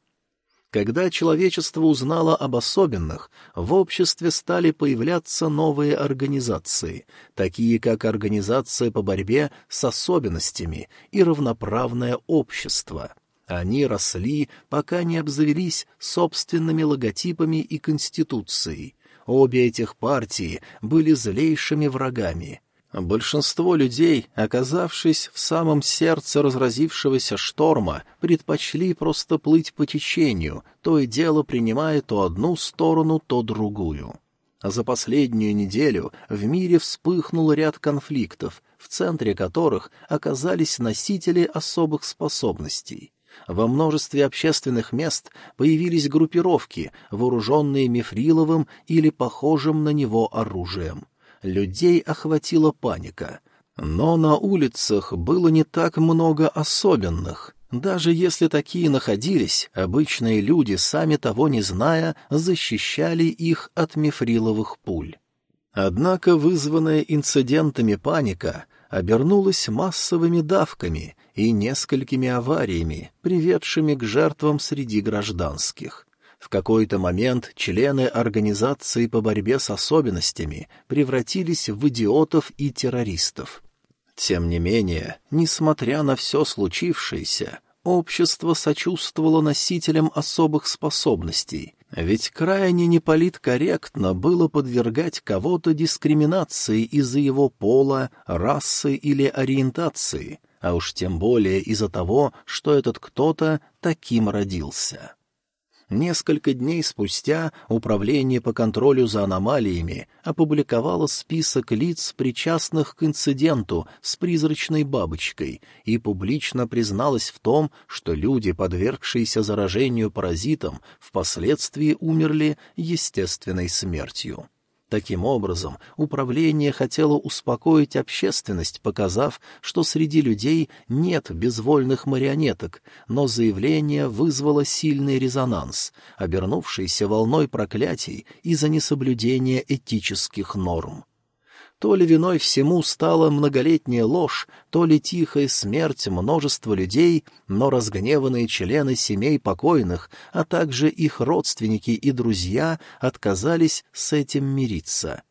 Когда человечество узнало об особенных, в обществе стали появляться новые организации, такие как Организация по борьбе с особенностями и Равноправное общество. Они росли, пока не обзавелись собственными логотипами и конституцией. Обе этих партии были злейшими врагами — Большинство людей, оказавшись в самом сердце разразившегося шторма, предпочли просто плыть по течению, то и дело принимая то одну сторону, то другую. А за последнюю неделю в мире вспыхнул ряд конфликтов, в центре которых оказались носители особых способностей. Во множестве общественных мест появились группировки, вооруженные мифриловым или похожим на него оружием людей охватила паника. Но на улицах было не так много особенных. Даже если такие находились, обычные люди, сами того не зная, защищали их от мифриловых пуль. Однако вызванная инцидентами паника обернулась массовыми давками и несколькими авариями, приведшими к жертвам среди гражданских. В какой-то момент члены организации по борьбе с особенностями превратились в идиотов и террористов. Тем не менее, несмотря на все случившееся, общество сочувствовало носителям особых способностей, ведь крайне неполиткорректно было подвергать кого-то дискриминации из-за его пола, расы или ориентации, а уж тем более из-за того, что этот кто-то таким родился. Несколько дней спустя Управление по контролю за аномалиями опубликовало список лиц, причастных к инциденту с призрачной бабочкой, и публично призналось в том, что люди, подвергшиеся заражению паразитом, впоследствии умерли естественной смертью. Таким образом, управление хотело успокоить общественность, показав, что среди людей нет безвольных марионеток, но заявление вызвало сильный резонанс, обернувшийся волной проклятий из-за несоблюдения этических норм. То ли виной всему стала многолетняя ложь, то ли тихая смерть множества людей, но разгневанные члены семей покойных, а также их родственники и друзья отказались с этим мириться.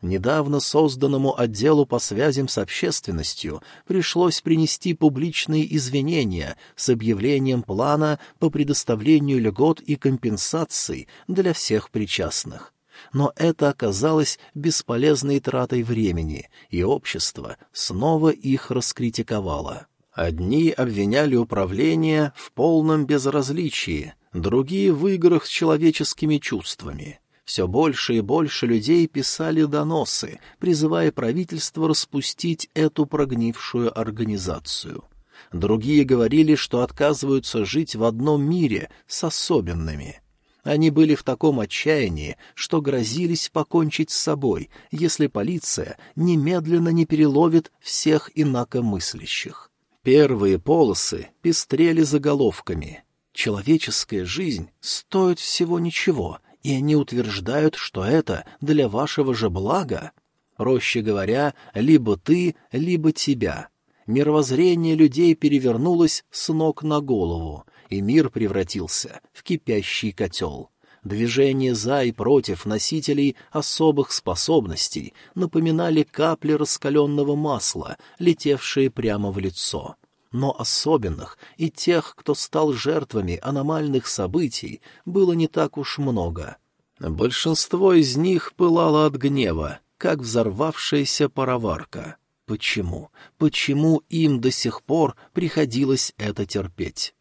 Недавно созданному отделу по связям с общественностью пришлось принести публичные извинения с объявлением плана по предоставлению льгот и компенсаций для всех причастных но это оказалось бесполезной тратой времени, и общество снова их раскритиковало. Одни обвиняли управление в полном безразличии, другие — в играх с человеческими чувствами. Все больше и больше людей писали доносы, призывая правительство распустить эту прогнившую организацию. Другие говорили, что отказываются жить в одном мире с особенными — они были в таком отчаянии, что грозились покончить с собой, если полиция немедленно не переловит всех инакомыслящих. Первые полосы пестрели заголовками. «Человеческая жизнь стоит всего ничего, и они утверждают, что это для вашего же блага. Проще говоря, либо ты, либо тебя». Мировоззрение людей перевернулось с ног на голову, и мир превратился в кипящий котел. Движения за и против носителей особых способностей напоминали капли раскаленного масла, летевшие прямо в лицо. Но особенных и тех, кто стал жертвами аномальных событий, было не так уж много. Большинство из них пылало от гнева, как взорвавшаяся пароварка. Почему? Почему им до сих пор приходилось это терпеть?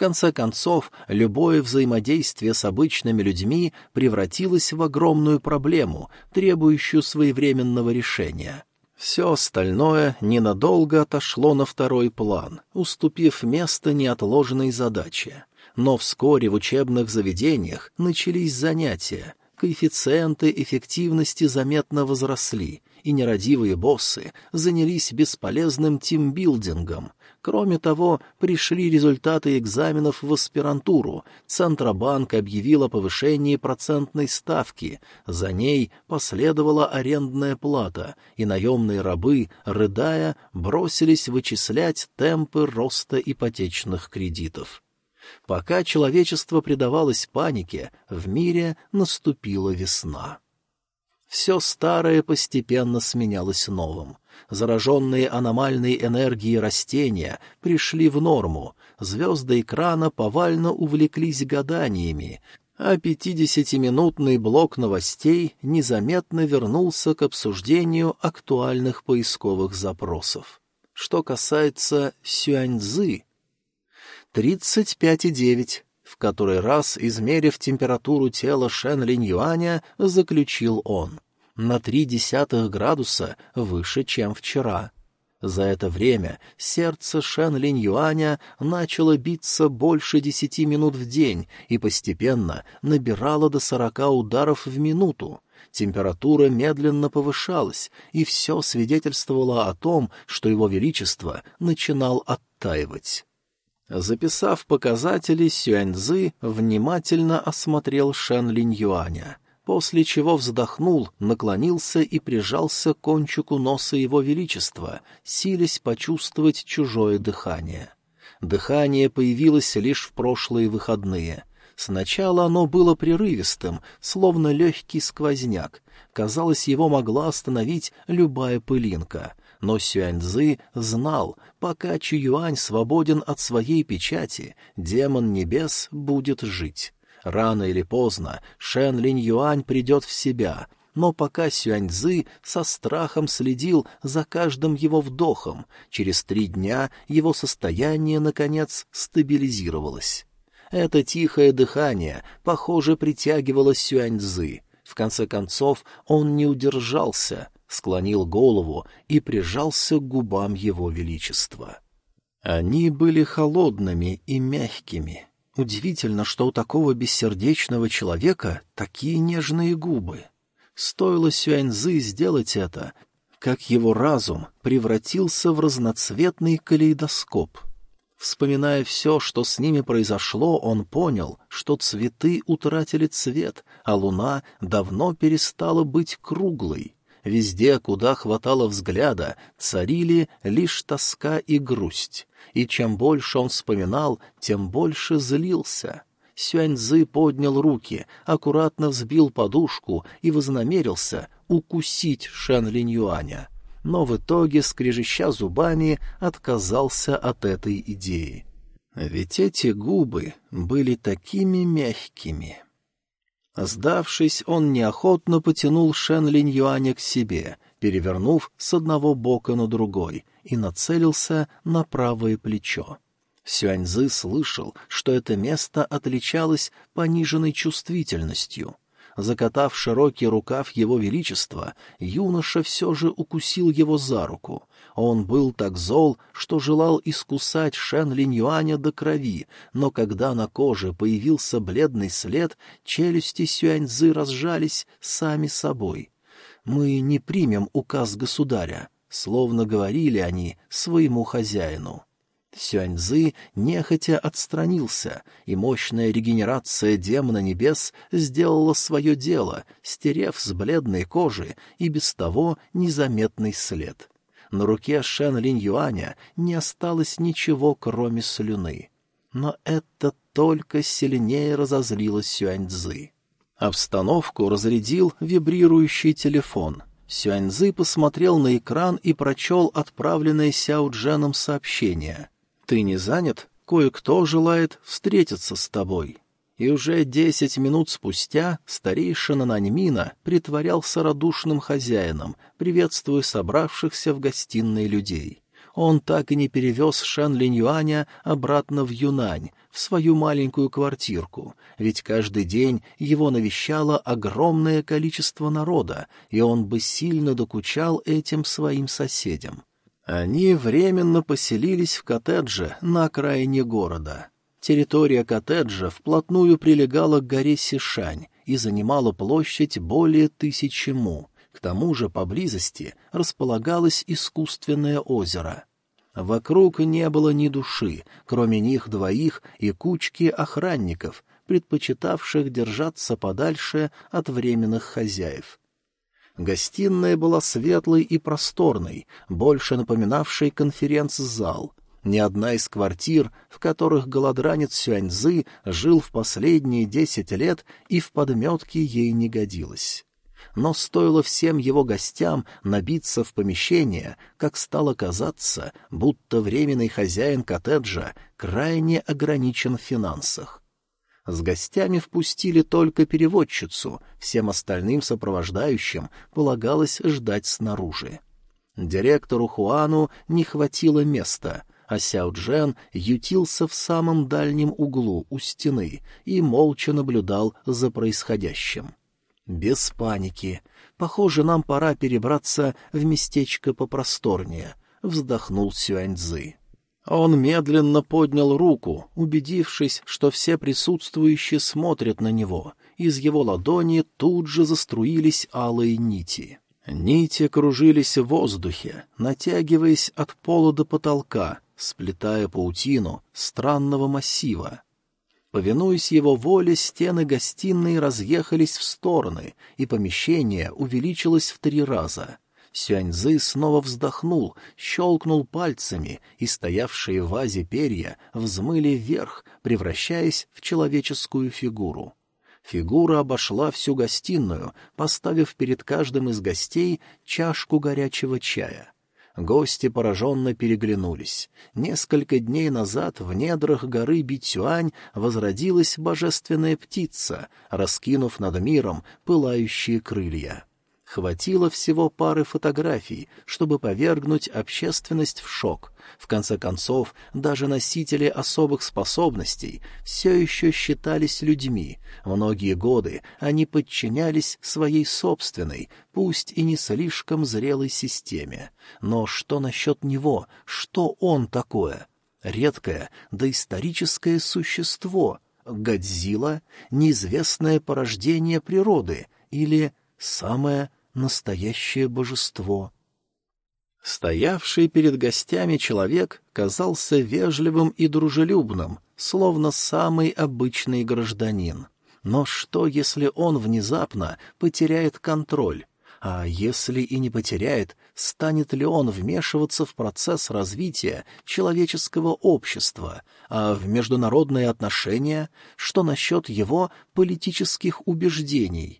Конце концов, любое взаимодействие с обычными людьми превратилось в огромную проблему, требующую своевременного решения. Все остальное ненадолго отошло на второй план, уступив место неотложенной задаче. Но вскоре в учебных заведениях начались занятия, коэффициенты эффективности заметно возросли, и нерадивые боссы занялись бесполезным тимбилдингом, Кроме того, пришли результаты экзаменов в аспирантуру. Центробанк объявил о повышении процентной ставки. За ней последовала арендная плата, и наемные рабы, рыдая, бросились вычислять темпы роста ипотечных кредитов. Пока человечество предавалось панике, в мире наступила весна. Все старое постепенно сменялось новым. Зараженные аномальной энергией растения пришли в норму, звезды экрана повально увлеклись гаданиями, а пятидесятиминутный блок новостей незаметно вернулся к обсуждению актуальных поисковых запросов. Что касается Сюаньзы, 35,9, в который раз, измерив температуру тела Шен Линь Юаня, заключил он — на три десятых градуса выше, чем вчера. За это время сердце Шен Линь Юаня начало биться больше десяти минут в день и постепенно набирало до сорока ударов в минуту. Температура медленно повышалась, и все свидетельствовало о том, что его величество начинал оттаивать. Записав показатели, Сюаньзы внимательно осмотрел Шен Линь Юаня — после чего вздохнул, наклонился и прижался к кончику носа его величества, силясь почувствовать чужое дыхание. Дыхание появилось лишь в прошлые выходные. Сначала оно было прерывистым, словно легкий сквозняк. Казалось, его могла остановить любая пылинка. Но Сюаньзы знал, пока Чуюань свободен от своей печати, демон небес будет жить. Рано или поздно Шен Линь Юань придет в себя, но пока Сюаньзы со страхом следил за каждым его вдохом, через три дня его состояние, наконец, стабилизировалось. Это тихое дыхание, похоже, притягивало Сюаньзы. В конце концов он не удержался, склонил голову и прижался к губам его величества. Они были холодными и мягкими, Удивительно, что у такого бессердечного человека такие нежные губы. Стоило Сюаньзы сделать это, как его разум превратился в разноцветный калейдоскоп. Вспоминая все, что с ними произошло, он понял, что цветы утратили цвет, а луна давно перестала быть круглой. Везде, куда хватало взгляда, царили лишь тоска и грусть. И чем больше он вспоминал, тем больше злился. Сюаньзы поднял руки, аккуратно взбил подушку и вознамерился укусить Шэн Линь Юаня но в итоге, скрежеща зубами, отказался от этой идеи. Ведь эти губы были такими мягкими. Сдавшись, он неохотно потянул Шен Линь Юаня к себе, перевернув с одного бока на другой, и нацелился на правое плечо. Сюаньзы слышал, что это место отличалось пониженной чувствительностью — Закатав широкий рукав его величества, юноша все же укусил его за руку. Он был так зол, что желал искусать Шен Линь до крови, но когда на коже появился бледный след, челюсти Сюаньзы разжались сами собой. «Мы не примем указ государя», — словно говорили они своему хозяину. Сюаньзы нехотя отстранился, и мощная регенерация демона небес сделала свое дело, стерев с бледной кожи и без того незаметный след. На руке Шен Линь Юаня не осталось ничего, кроме слюны. Но это только сильнее разозлило Сюаньзы. Обстановку разрядил вибрирующий телефон — Сюаньзы посмотрел на экран и прочел отправленное Сяо Дженом сообщение. «Ты не занят? Кое-кто желает встретиться с тобой». И уже десять минут спустя старейшина Наньмина притворялся радушным хозяином, приветствуя собравшихся в гостиной людей. Он так и не перевез Шэн Линь обратно в Юнань, в свою маленькую квартирку, ведь каждый день его навещало огромное количество народа, и он бы сильно докучал этим своим соседям. Они временно поселились в коттедже на окраине города. Территория коттеджа вплотную прилегала к горе Сишань и занимала площадь более тысячи му. К тому же поблизости располагалось искусственное озеро. Вокруг не было ни души, кроме них двоих и кучки охранников, предпочитавших держаться подальше от временных хозяев. Гостиная была светлой и просторной, больше напоминавшей конференц-зал. Ни одна из квартир, в которых голодранец Сюаньзы жил в последние десять лет и в подметке ей не годилась. Но стоило всем его гостям набиться в помещение, как стало казаться, будто временный хозяин коттеджа крайне ограничен в финансах. С гостями впустили только переводчицу, всем остальным сопровождающим полагалось ждать снаружи. Директору Хуану не хватило места, а Сяо Джен ютился в самом дальнем углу у стены и молча наблюдал за происходящим. Без паники. Похоже, нам пора перебраться в местечко попросторнее, — вздохнул Сюаньцзы. Он медленно поднял руку, убедившись, что все присутствующие смотрят на него. Из его ладони тут же заструились алые нити. Нити кружились в воздухе, натягиваясь от пола до потолка, сплетая паутину странного массива. Повинуясь его воле, стены гостиной разъехались в стороны, и помещение увеличилось в три раза — Сюаньзы снова вздохнул, щелкнул пальцами, и стоявшие в вазе перья взмыли вверх, превращаясь в человеческую фигуру. Фигура обошла всю гостиную, поставив перед каждым из гостей чашку горячего чая. Гости пораженно переглянулись. Несколько дней назад в недрах горы Битюань возродилась божественная птица, раскинув над миром пылающие крылья. Хватило всего пары фотографий, чтобы повергнуть общественность в шок. В конце концов, даже носители особых способностей все еще считались людьми. Многие годы они подчинялись своей собственной, пусть и не слишком зрелой системе. Но что насчет него? Что он такое? Редкое, доисторическое существо? Годзилла? Неизвестное порождение природы? Или самое настоящее божество. Стоявший перед гостями человек казался вежливым и дружелюбным, словно самый обычный гражданин. Но что, если он внезапно потеряет контроль? А если и не потеряет, станет ли он вмешиваться в процесс развития человеческого общества, а в международные отношения, что насчет его политических убеждений?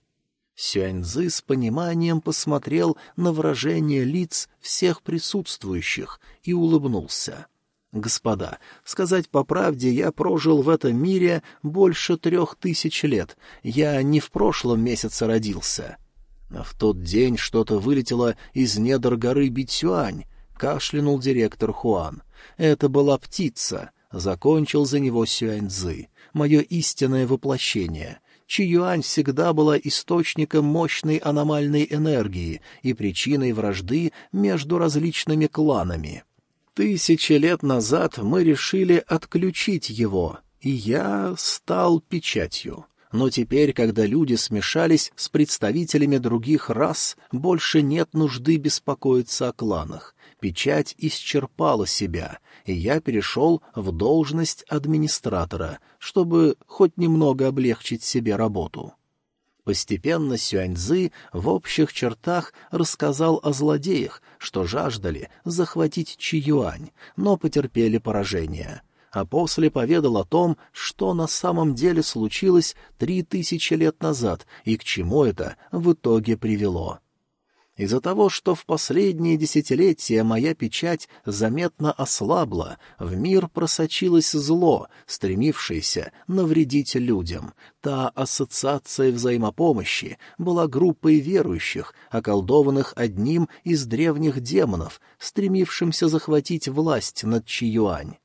Сюаньзы с пониманием посмотрел на выражение лиц всех присутствующих и улыбнулся. «Господа, сказать по правде, я прожил в этом мире больше трех тысяч лет. Я не в прошлом месяце родился». В тот день что-то вылетело из недр горы Битсюань, кашлянул директор Хуан. Это была птица, закончил за него Сюаньцзы, мое истинное воплощение. Чиюань всегда была источником мощной аномальной энергии и причиной вражды между различными кланами. Тысячи лет назад мы решили отключить его, и я стал печатью. Но теперь, когда люди смешались с представителями других рас, больше нет нужды беспокоиться о кланах. Печать исчерпала себя, и я перешел в должность администратора, чтобы хоть немного облегчить себе работу. Постепенно Сюаньзы в общих чертах рассказал о злодеях, что жаждали захватить Чиюань, но потерпели поражение — а после поведал о том, что на самом деле случилось три тысячи лет назад и к чему это в итоге привело. Из-за того, что в последние десятилетия моя печать заметно ослабла, в мир просочилось зло, стремившееся навредить людям. Та ассоциация взаимопомощи была группой верующих, околдованных одним из древних демонов, стремившимся захватить власть над Чиюань.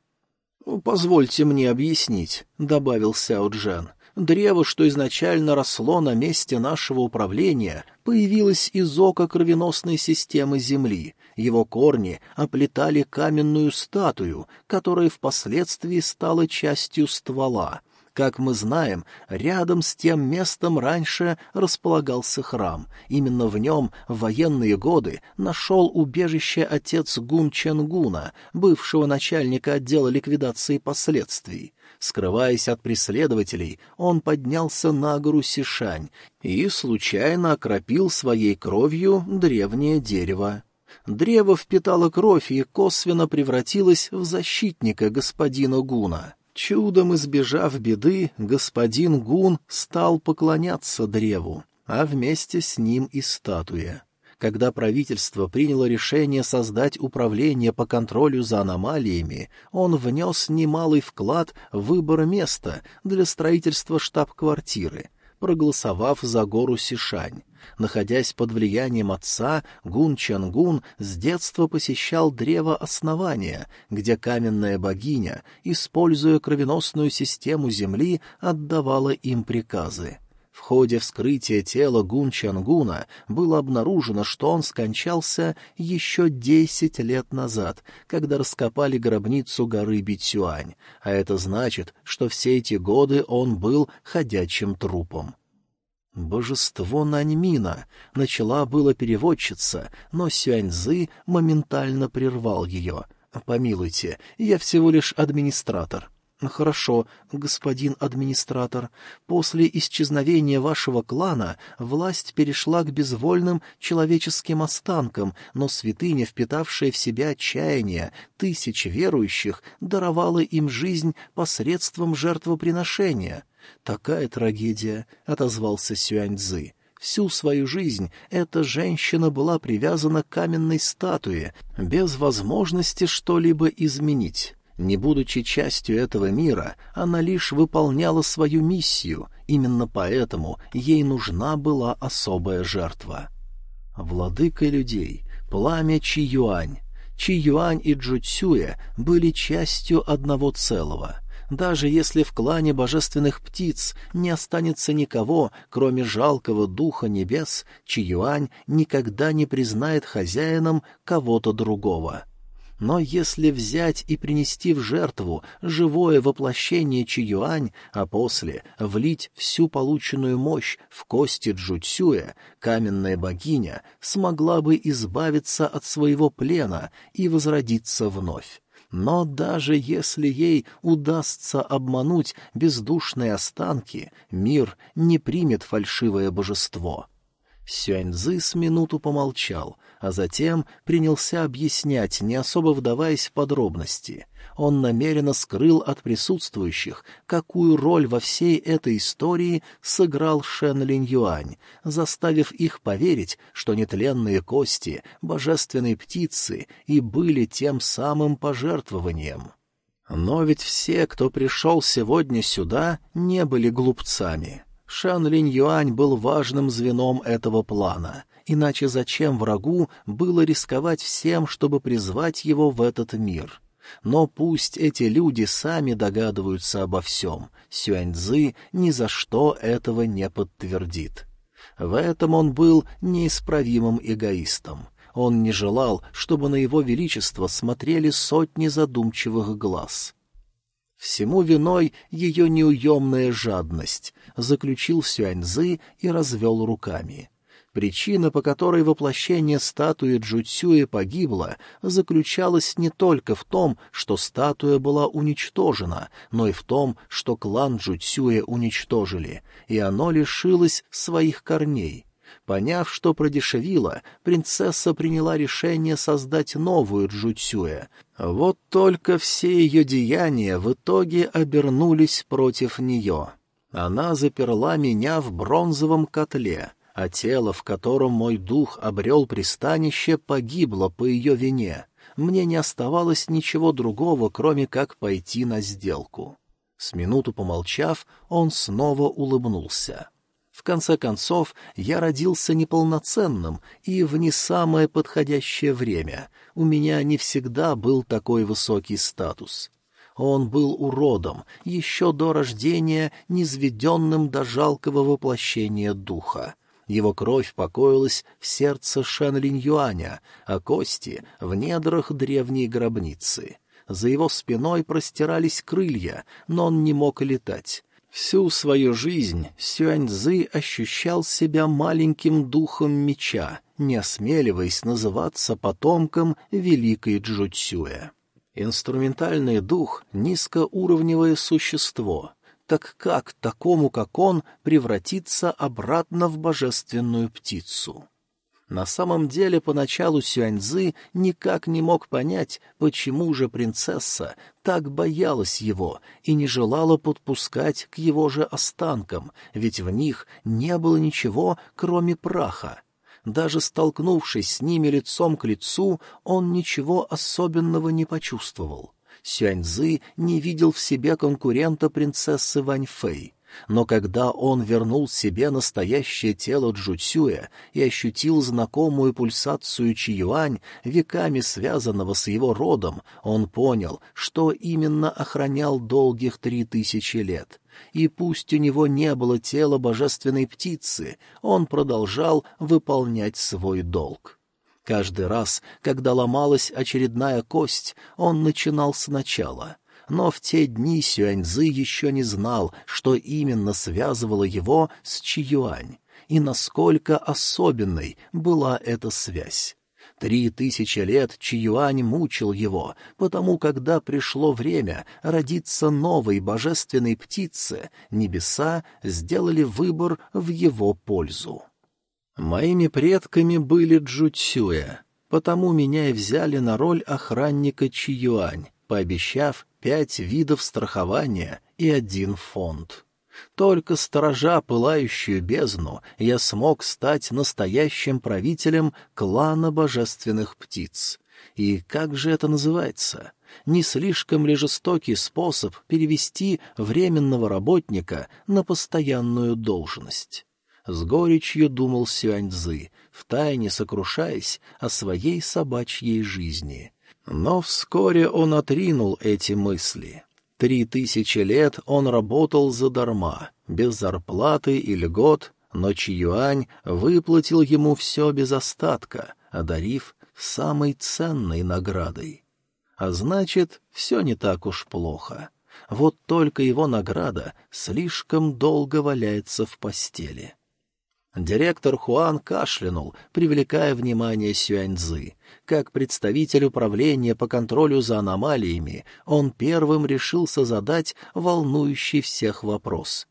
«Позвольте мне объяснить», — добавил Сяо Джен. «Древо, что изначально росло на месте нашего управления, появилось из ока кровеносной системы Земли. Его корни оплетали каменную статую, которая впоследствии стала частью ствола. Как мы знаем, рядом с тем местом раньше располагался храм. Именно в нем в военные годы нашел убежище отец Гун Ченгуна, бывшего начальника отдела ликвидации последствий. Скрываясь от преследователей, он поднялся на гору Сишань и случайно окропил своей кровью древнее дерево. Древо впитало кровь и косвенно превратилось в защитника господина Гуна. Чудом избежав беды, господин Гун стал поклоняться древу, а вместе с ним и статуя. Когда правительство приняло решение создать управление по контролю за аномалиями, он внес немалый вклад в выбор места для строительства штаб-квартиры, проголосовав за гору Сишань. Находясь под влиянием отца, Гун Чангун с детства посещал древо основания, где каменная богиня, используя кровеносную систему земли, отдавала им приказы. В ходе вскрытия тела Гун Чангуна было обнаружено, что он скончался еще десять лет назад, когда раскопали гробницу горы Битюань, а это значит, что все эти годы он был ходячим трупом. «Божество Наньмина!» — начала было переводчица, но Сюаньзы моментально прервал ее. «Помилуйте, я всего лишь администратор». «Хорошо, господин администратор. После исчезновения вашего клана власть перешла к безвольным человеческим останкам, но святыня, впитавшая в себя отчаяние тысяч верующих, даровала им жизнь посредством жертвоприношения». «Такая трагедия», — отозвался Сюаньцзы. Всю свою жизнь эта женщина была привязана к каменной статуе, без возможности что-либо изменить. Не будучи частью этого мира, она лишь выполняла свою миссию, именно поэтому ей нужна была особая жертва. Владыка людей, пламя Чи-Юань. Чи-Юань и Джуцюя были частью одного целого — даже если в клане божественных птиц не останется никого, кроме жалкого духа небес, Чиюань никогда не признает хозяином кого-то другого. Но если взять и принести в жертву живое воплощение Чиюань, а после влить всю полученную мощь в кости Джуцюя, каменная богиня смогла бы избавиться от своего плена и возродиться вновь. Но даже если ей удастся обмануть бездушные останки, мир не примет фальшивое божество. Сюаньзы с минуту помолчал, а затем принялся объяснять, не особо вдаваясь в подробности. Он намеренно скрыл от присутствующих, какую роль во всей этой истории сыграл Шен Линь Юань, заставив их поверить, что нетленные кости божественной птицы и были тем самым пожертвованием. Но ведь все, кто пришел сегодня сюда, не были глупцами. Шан Линь Юань был важным звеном этого плана, иначе зачем врагу было рисковать всем, чтобы призвать его в этот мир? Но пусть эти люди сами догадываются обо всем, Сюаньцзы ни за что этого не подтвердит. В этом он был неисправимым эгоистом. Он не желал, чтобы на его величество смотрели сотни задумчивых глаз. Всему виной ее неуемная жадность, заключил Сюаньзы и развел руками. Причина, по которой воплощение статуи Джуцюя погибло, заключалась не только в том, что статуя была уничтожена, но и в том, что клан Джуцюя уничтожили, и оно лишилось своих корней. Поняв, что продешевило, принцесса приняла решение создать новую Джуцюя. Вот только все ее деяния в итоге обернулись против нее. Она заперла меня в бронзовом котле, а тело, в котором мой дух обрел пристанище, погибло по ее вине. Мне не оставалось ничего другого, кроме как пойти на сделку. С минуту помолчав, он снова улыбнулся. В конце концов, я родился неполноценным и в не самое подходящее время. У меня не всегда был такой высокий статус. Он был уродом, еще до рождения, низведенным до жалкого воплощения духа. Его кровь покоилась в сердце Шэн Юаня, а кости — в недрах древней гробницы. За его спиной простирались крылья, но он не мог летать. Всю свою жизнь Сюаньзы ощущал себя маленьким духом меча, не осмеливаясь называться потомком великой Джуцюэ. Инструментальный дух — низкоуровневое существо, так как такому, как он, превратиться обратно в божественную птицу? На самом деле, поначалу Сюаньзы никак не мог понять, почему же принцесса так боялась его и не желала подпускать к его же останкам, ведь в них не было ничего, кроме праха. Даже столкнувшись с ними лицом к лицу, он ничего особенного не почувствовал. Сюаньзы не видел в себе конкурента принцессы Ваньфэй. Но когда он вернул себе настоящее тело Джуцюя и ощутил знакомую пульсацию Чиюань, веками связанного с его родом, он понял, что именно охранял долгих три тысячи лет. И пусть у него не было тела божественной птицы, он продолжал выполнять свой долг. Каждый раз, когда ломалась очередная кость, он начинал сначала. Но в те дни Сюаньзы еще не знал, что именно связывало его с Чиюань, и насколько особенной была эта связь. Три тысячи лет Чиюань мучил его, потому когда пришло время родиться новой божественной птице, небеса сделали выбор в его пользу. Моими предками были Джуцюэ, потому меня и взяли на роль охранника Чиюань, пообещав пять видов страхования и один фонд. Только сторожа пылающую бездну я смог стать настоящим правителем клана божественных птиц. И как же это называется? Не слишком ли жестокий способ перевести временного работника на постоянную должность? С горечью думал Сюаньцзы, втайне сокрушаясь о своей собачьей жизни. Но вскоре он отринул эти мысли. Три тысячи лет он работал задарма, без зарплаты и льгот, но Чиюань выплатил ему все без остатка, одарив самой ценной наградой. А значит, все не так уж плохо. Вот только его награда слишком долго валяется в постели. Директор Хуан кашлянул, привлекая внимание Сюаньзы. Как представитель управления по контролю за аномалиями, он первым решился задать волнующий всех вопрос.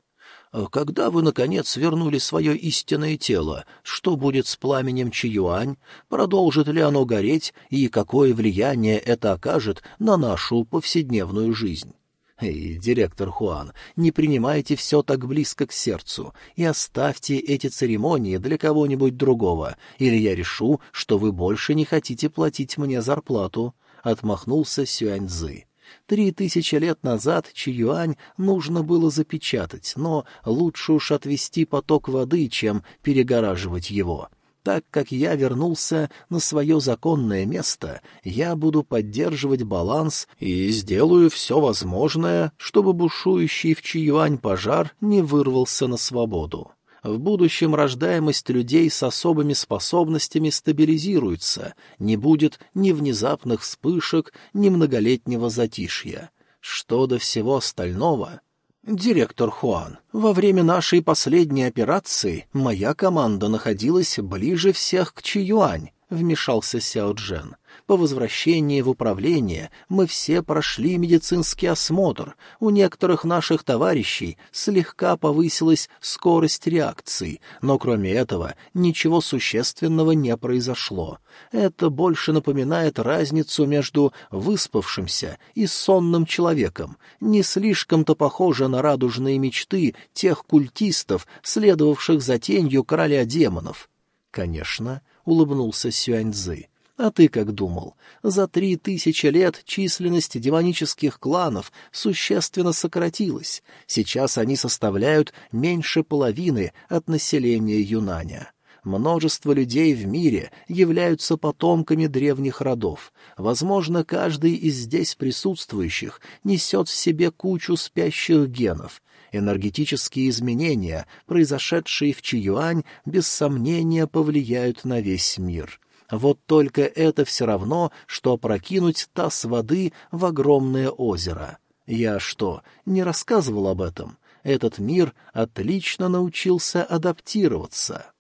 «Когда вы, наконец, вернули свое истинное тело, что будет с пламенем Чиюань? Продолжит ли оно гореть, и какое влияние это окажет на нашу повседневную жизнь?» Эй, директор Хуан, не принимайте все так близко к сердцу и оставьте эти церемонии для кого-нибудь другого, или я решу, что вы больше не хотите платить мне зарплату», — отмахнулся Сюаньзы. Три тысячи лет назад Чиюань нужно было запечатать, но лучше уж отвести поток воды, чем перегораживать его. Так как я вернулся на свое законное место, я буду поддерживать баланс и сделаю все возможное, чтобы бушующий в Чиюань пожар не вырвался на свободу. В будущем рождаемость людей с особыми способностями стабилизируется, не будет ни внезапных вспышек, ни многолетнего затишья. Что до всего остального, «Директор Хуан, во время нашей последней операции моя команда находилась ближе всех к Чиюань», — вмешался Сяо Джен. По возвращении в управление мы все прошли медицинский осмотр. У некоторых наших товарищей слегка повысилась скорость реакции, но кроме этого ничего существенного не произошло. Это больше напоминает разницу между выспавшимся и сонным человеком. Не слишком-то похоже на радужные мечты тех культистов, следовавших за тенью короля демонов. «Конечно», — улыбнулся Сюаньзы. А ты как думал? За три тысячи лет численность демонических кланов существенно сократилась. Сейчас они составляют меньше половины от населения Юнаня. Множество людей в мире являются потомками древних родов. Возможно, каждый из здесь присутствующих несет в себе кучу спящих генов. Энергетические изменения, произошедшие в Чиюань, без сомнения повлияют на весь мир. Вот только это все равно, что опрокинуть таз воды в огромное озеро. Я что, не рассказывал об этом? Этот мир отлично научился адаптироваться.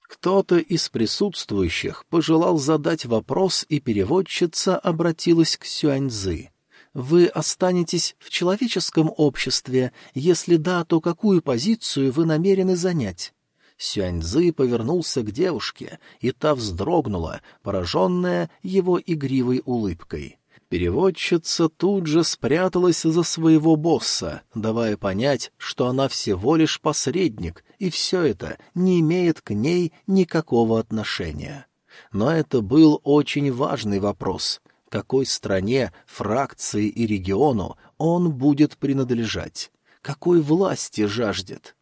Кто-то из присутствующих пожелал задать вопрос, и переводчица обратилась к Сюаньзы. «Вы останетесь в человеческом обществе? Если да, то какую позицию вы намерены занять?» Сюаньзы повернулся к девушке, и та вздрогнула, пораженная его игривой улыбкой. Переводчица тут же спряталась за своего босса, давая понять, что она всего лишь посредник, и все это не имеет к ней никакого отношения. Но это был очень важный вопрос. Какой стране, фракции и региону он будет принадлежать? Какой власти жаждет?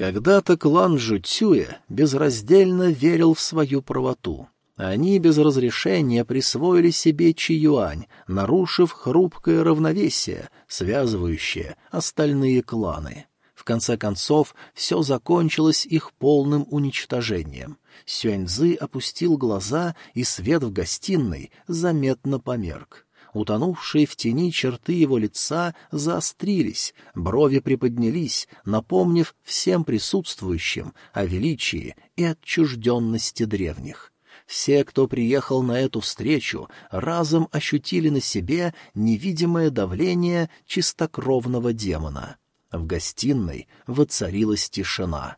Когда-то клан Жуцюя безраздельно верил в свою правоту. Они без разрешения присвоили себе Чиюань, нарушив хрупкое равновесие, связывающее остальные кланы. В конце концов, все закончилось их полным уничтожением. Сюаньзы опустил глаза, и свет в гостиной заметно померк. Утонувшие в тени черты его лица заострились, брови приподнялись, напомнив всем присутствующим о величии и отчужденности древних. Все, кто приехал на эту встречу, разом ощутили на себе невидимое давление чистокровного демона. В гостиной воцарилась тишина.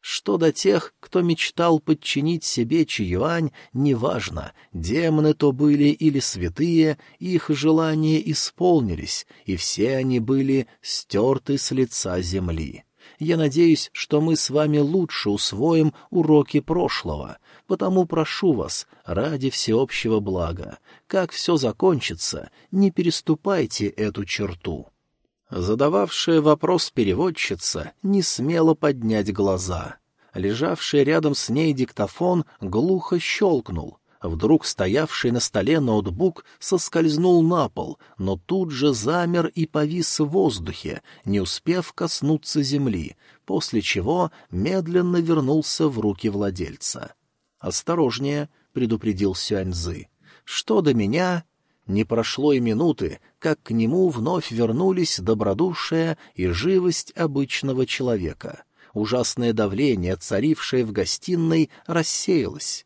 Что до тех, кто мечтал подчинить себе Чиюань, неважно, демоны то были или святые, их желания исполнились, и все они были стерты с лица земли. Я надеюсь, что мы с вами лучше усвоим уроки прошлого, потому прошу вас, ради всеобщего блага, как все закончится, не переступайте эту черту. Задававшая вопрос переводчица не смела поднять глаза. Лежавший рядом с ней диктофон глухо щелкнул. Вдруг стоявший на столе ноутбук соскользнул на пол, но тут же замер и повис в воздухе, не успев коснуться земли, после чего медленно вернулся в руки владельца. «Осторожнее», — предупредил Сюаньзы. «Что до меня, Не прошло и минуты, как к нему вновь вернулись добродушие и живость обычного человека. Ужасное давление, царившее в гостиной, рассеялось.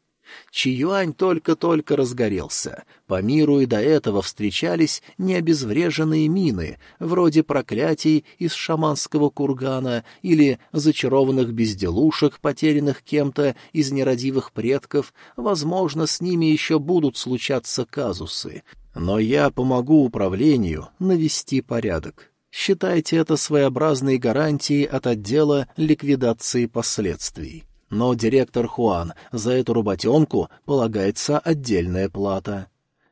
Чиюань только-только разгорелся. По миру и до этого встречались необезвреженные мины, вроде проклятий из шаманского кургана или зачарованных безделушек, потерянных кем-то из нерадивых предков. Возможно, с ними еще будут случаться казусы. Но я помогу управлению навести порядок. Считайте это своеобразной гарантией от отдела ликвидации последствий. Но, директор Хуан, за эту работенку полагается отдельная плата.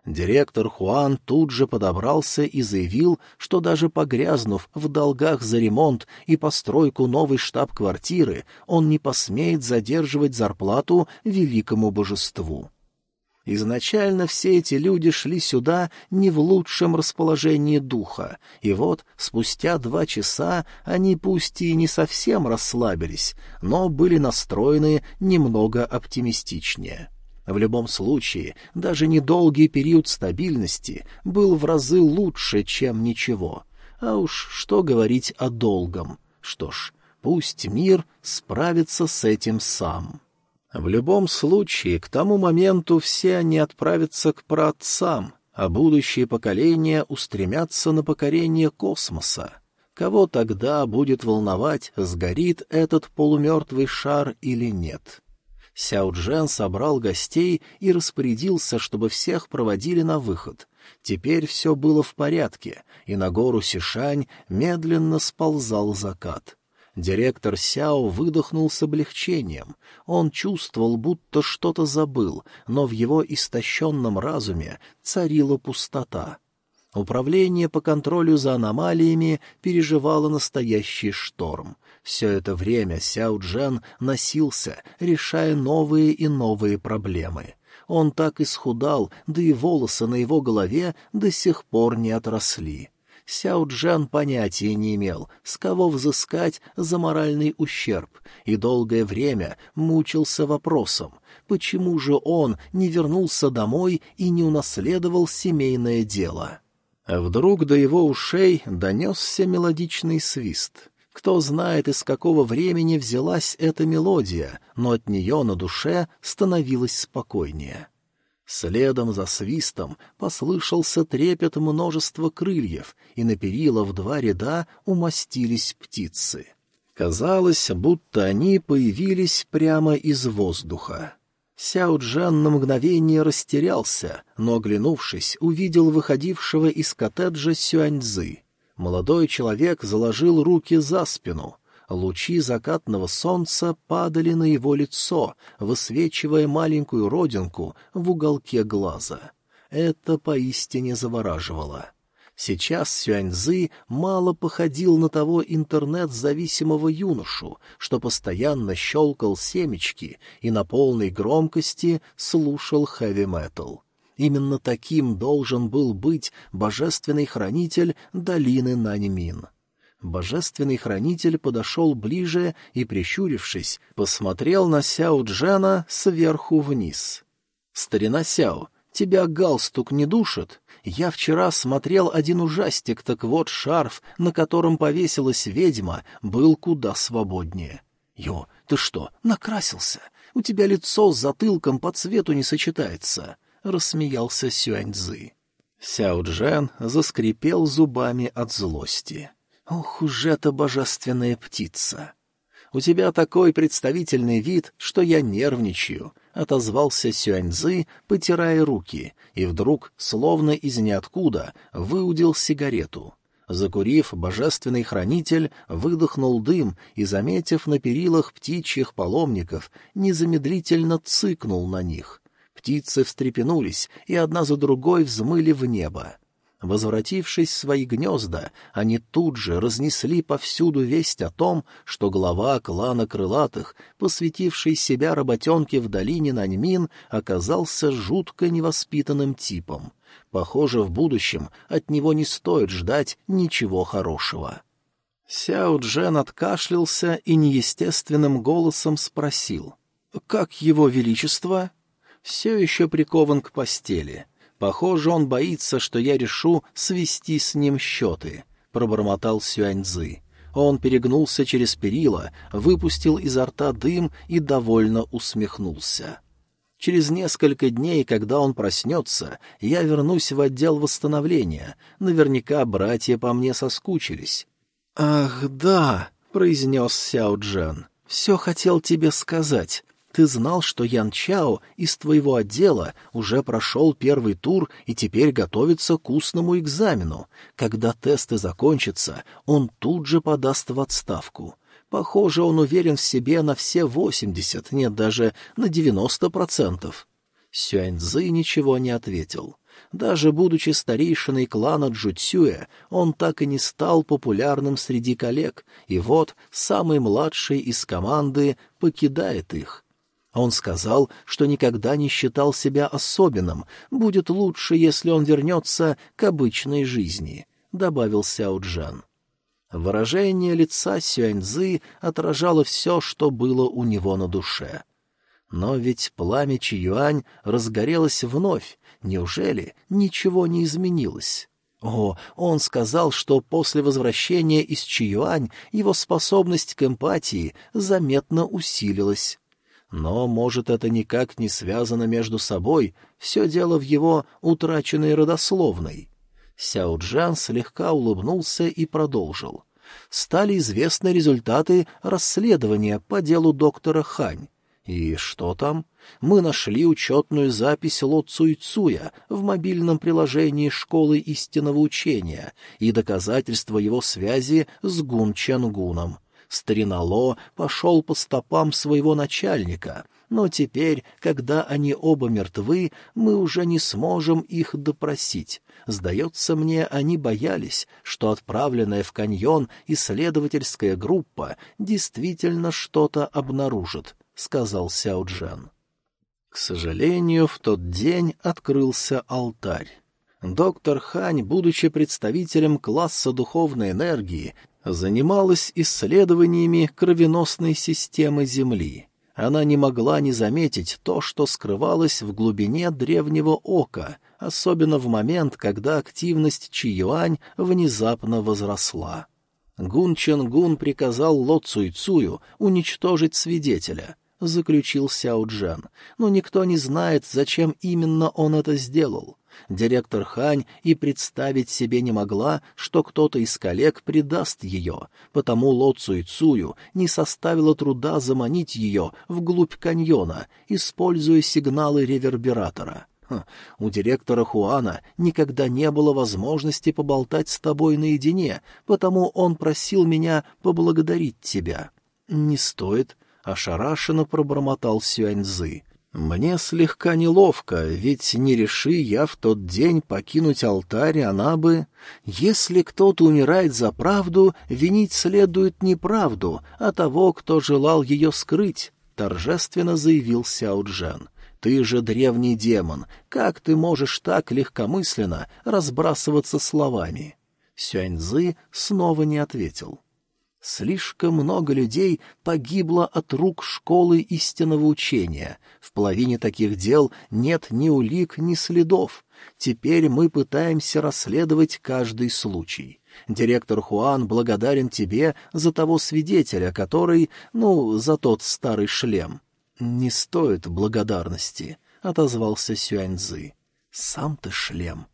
Директор Хуан тут же подобрался и заявил, что даже погрязнув в долгах за ремонт и постройку новой штаб-квартиры, он не посмеет задерживать зарплату великому божеству. Изначально все эти люди шли сюда не в лучшем расположении духа, и вот спустя два часа они пусть и не совсем расслабились, но были настроены немного оптимистичнее. В любом случае, даже недолгий период стабильности был в разы лучше, чем ничего. А уж что говорить о долгом. Что ж, пусть мир справится с этим сам. В любом случае, к тому моменту все они отправятся к праотцам, а будущие поколения устремятся на покорение космоса. Кого тогда будет волновать, сгорит этот полумертвый шар или нет? Сяо Джен собрал гостей и распорядился, чтобы всех проводили на выход. Теперь все было в порядке, и на гору Сишань медленно сползал закат. Директор Сяо выдохнул с облегчением. Он чувствовал, будто что-то забыл, но в его истощенном разуме царила пустота. Управление по контролю за аномалиями переживало настоящий шторм. Все это время Сяо Джен носился, решая новые и новые проблемы. Он так исхудал, да и волосы на его голове до сих пор не отросли. Сяо Джан понятия не имел, с кого взыскать за моральный ущерб, и долгое время мучился вопросом, почему же он не вернулся домой и не унаследовал семейное дело. А вдруг до его ушей донесся мелодичный свист. Кто знает, из какого времени взялась эта мелодия, но от нее на душе становилось спокойнее. Следом за свистом послышался трепет множества крыльев, и на перила в два ряда умостились птицы. Казалось, будто они появились прямо из воздуха. Сяо Джан на мгновение растерялся, но, оглянувшись, увидел выходившего из коттеджа Сюаньзы. Молодой человек заложил руки за спину, Лучи закатного солнца падали на его лицо, высвечивая маленькую родинку в уголке глаза. Это поистине завораживало. Сейчас Сюаньзы мало походил на того интернет-зависимого юношу, что постоянно щелкал семечки и на полной громкости слушал хэви-метал. Именно таким должен был быть божественный хранитель долины Наньмин. Божественный хранитель подошел ближе и, прищурившись, посмотрел на Сяо Джана сверху вниз. «Старина Сяо, тебя галстук не душит? Я вчера смотрел один ужастик, так вот шарф, на котором повесилась ведьма, был куда свободнее». «Ё, ты что, накрасился? У тебя лицо с затылком по цвету не сочетается», — рассмеялся Сюаньцзы. Сяо Джан заскрипел зубами от злости. «Ох уж эта божественная птица! У тебя такой представительный вид, что я нервничаю», — отозвался Сюаньзы, потирая руки, и вдруг, словно из ниоткуда, выудил сигарету. Закурив, божественный хранитель выдохнул дым и, заметив на перилах птичьих паломников, незамедлительно цыкнул на них. Птицы встрепенулись и одна за другой взмыли в небо. Возвратившись в свои гнезда, они тут же разнесли повсюду весть о том, что глава клана крылатых, посвятивший себя работенке в долине Наньмин, оказался жутко невоспитанным типом. Похоже, в будущем от него не стоит ждать ничего хорошего. Сяо Джен откашлялся и неестественным голосом спросил. «Как его величество?» «Все еще прикован к постели». Похоже, он боится, что я решу свести с ним счеты, — пробормотал Сюаньзы. Он перегнулся через перила, выпустил изо рта дым и довольно усмехнулся. Через несколько дней, когда он проснется, я вернусь в отдел восстановления. Наверняка братья по мне соскучились. — Ах, да, — произнес Сяо Джен, — все хотел тебе сказать. Ты знал, что Ян Чао из твоего отдела уже прошел первый тур и теперь готовится к устному экзамену. Когда тесты закончатся, он тут же подаст в отставку. Похоже, он уверен в себе на все восемьдесят, нет, даже на девяносто процентов. Сюаньцзы ничего не ответил. Даже будучи старейшиной клана Джуцюя, он так и не стал популярным среди коллег, и вот самый младший из команды покидает их — он сказал, что никогда не считал себя особенным, будет лучше, если он вернется к обычной жизни, — добавил Сяо Джан. Выражение лица Сюаньзы отражало все, что было у него на душе. Но ведь пламя Чиюань разгорелось вновь, неужели ничего не изменилось? О, он сказал, что после возвращения из Чиюань его способность к эмпатии заметно усилилась. Но, может, это никак не связано между собой, все дело в его утраченной родословной. Сяо Джан слегка улыбнулся и продолжил. Стали известны результаты расследования по делу доктора Хань. И что там? Мы нашли учетную запись Ло Цуйцуя в мобильном приложении Школы истинного учения и доказательства его связи с Гун Чангуном. Старина Ло пошел по стопам своего начальника, но теперь, когда они оба мертвы, мы уже не сможем их допросить. Сдается мне, они боялись, что отправленная в каньон исследовательская группа действительно что-то обнаружит, — сказал Сяо Джен. К сожалению, в тот день открылся алтарь. Доктор Хань, будучи представителем класса духовной энергии, занималась исследованиями кровеносной системы Земли. Она не могла не заметить то, что скрывалось в глубине древнего ока, особенно в момент, когда активность Чиюань внезапно возросла. Гун Ченгун приказал Ло Цуйцую уничтожить свидетеля, заключил Сяо Джен, но никто не знает, зачем именно он это сделал. Директор Хань и представить себе не могла, что кто-то из коллег предаст ее, потому Ло Цуйцую не составило труда заманить ее вглубь каньона, используя сигналы ревербератора. У директора Хуана никогда не было возможности поболтать с тобой наедине, потому он просил меня поблагодарить тебя. — Не стоит, — ошарашенно пробормотал Сюаньзы. Мне слегка неловко, ведь не реши я в тот день покинуть алтарь, она бы... Если кто-то умирает за правду, винить следует не правду, а того, кто желал ее скрыть, — торжественно заявил Сяо Джен. Ты же древний демон, как ты можешь так легкомысленно разбрасываться словами? Сюаньзы снова не ответил. — Слишком много людей погибло от рук школы истинного учения. В половине таких дел нет ни улик, ни следов. Теперь мы пытаемся расследовать каждый случай. Директор Хуан благодарен тебе за того свидетеля, который, ну, за тот старый шлем. — Не стоит благодарности, — отозвался Сюаньзы. — Сам ты шлем.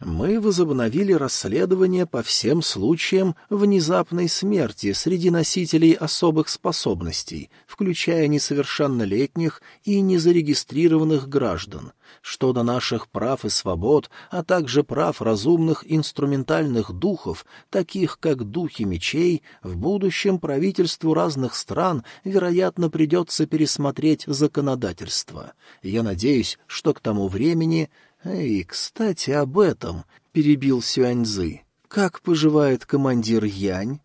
Мы возобновили расследование по всем случаям внезапной смерти среди носителей особых способностей, включая несовершеннолетних и незарегистрированных граждан. Что до наших прав и свобод, а также прав разумных инструментальных духов, таких как духи мечей, в будущем правительству разных стран, вероятно, придется пересмотреть законодательство. Я надеюсь, что к тому времени «Эй, кстати, об этом», — перебил Сюаньзы. «Как поживает командир Янь?»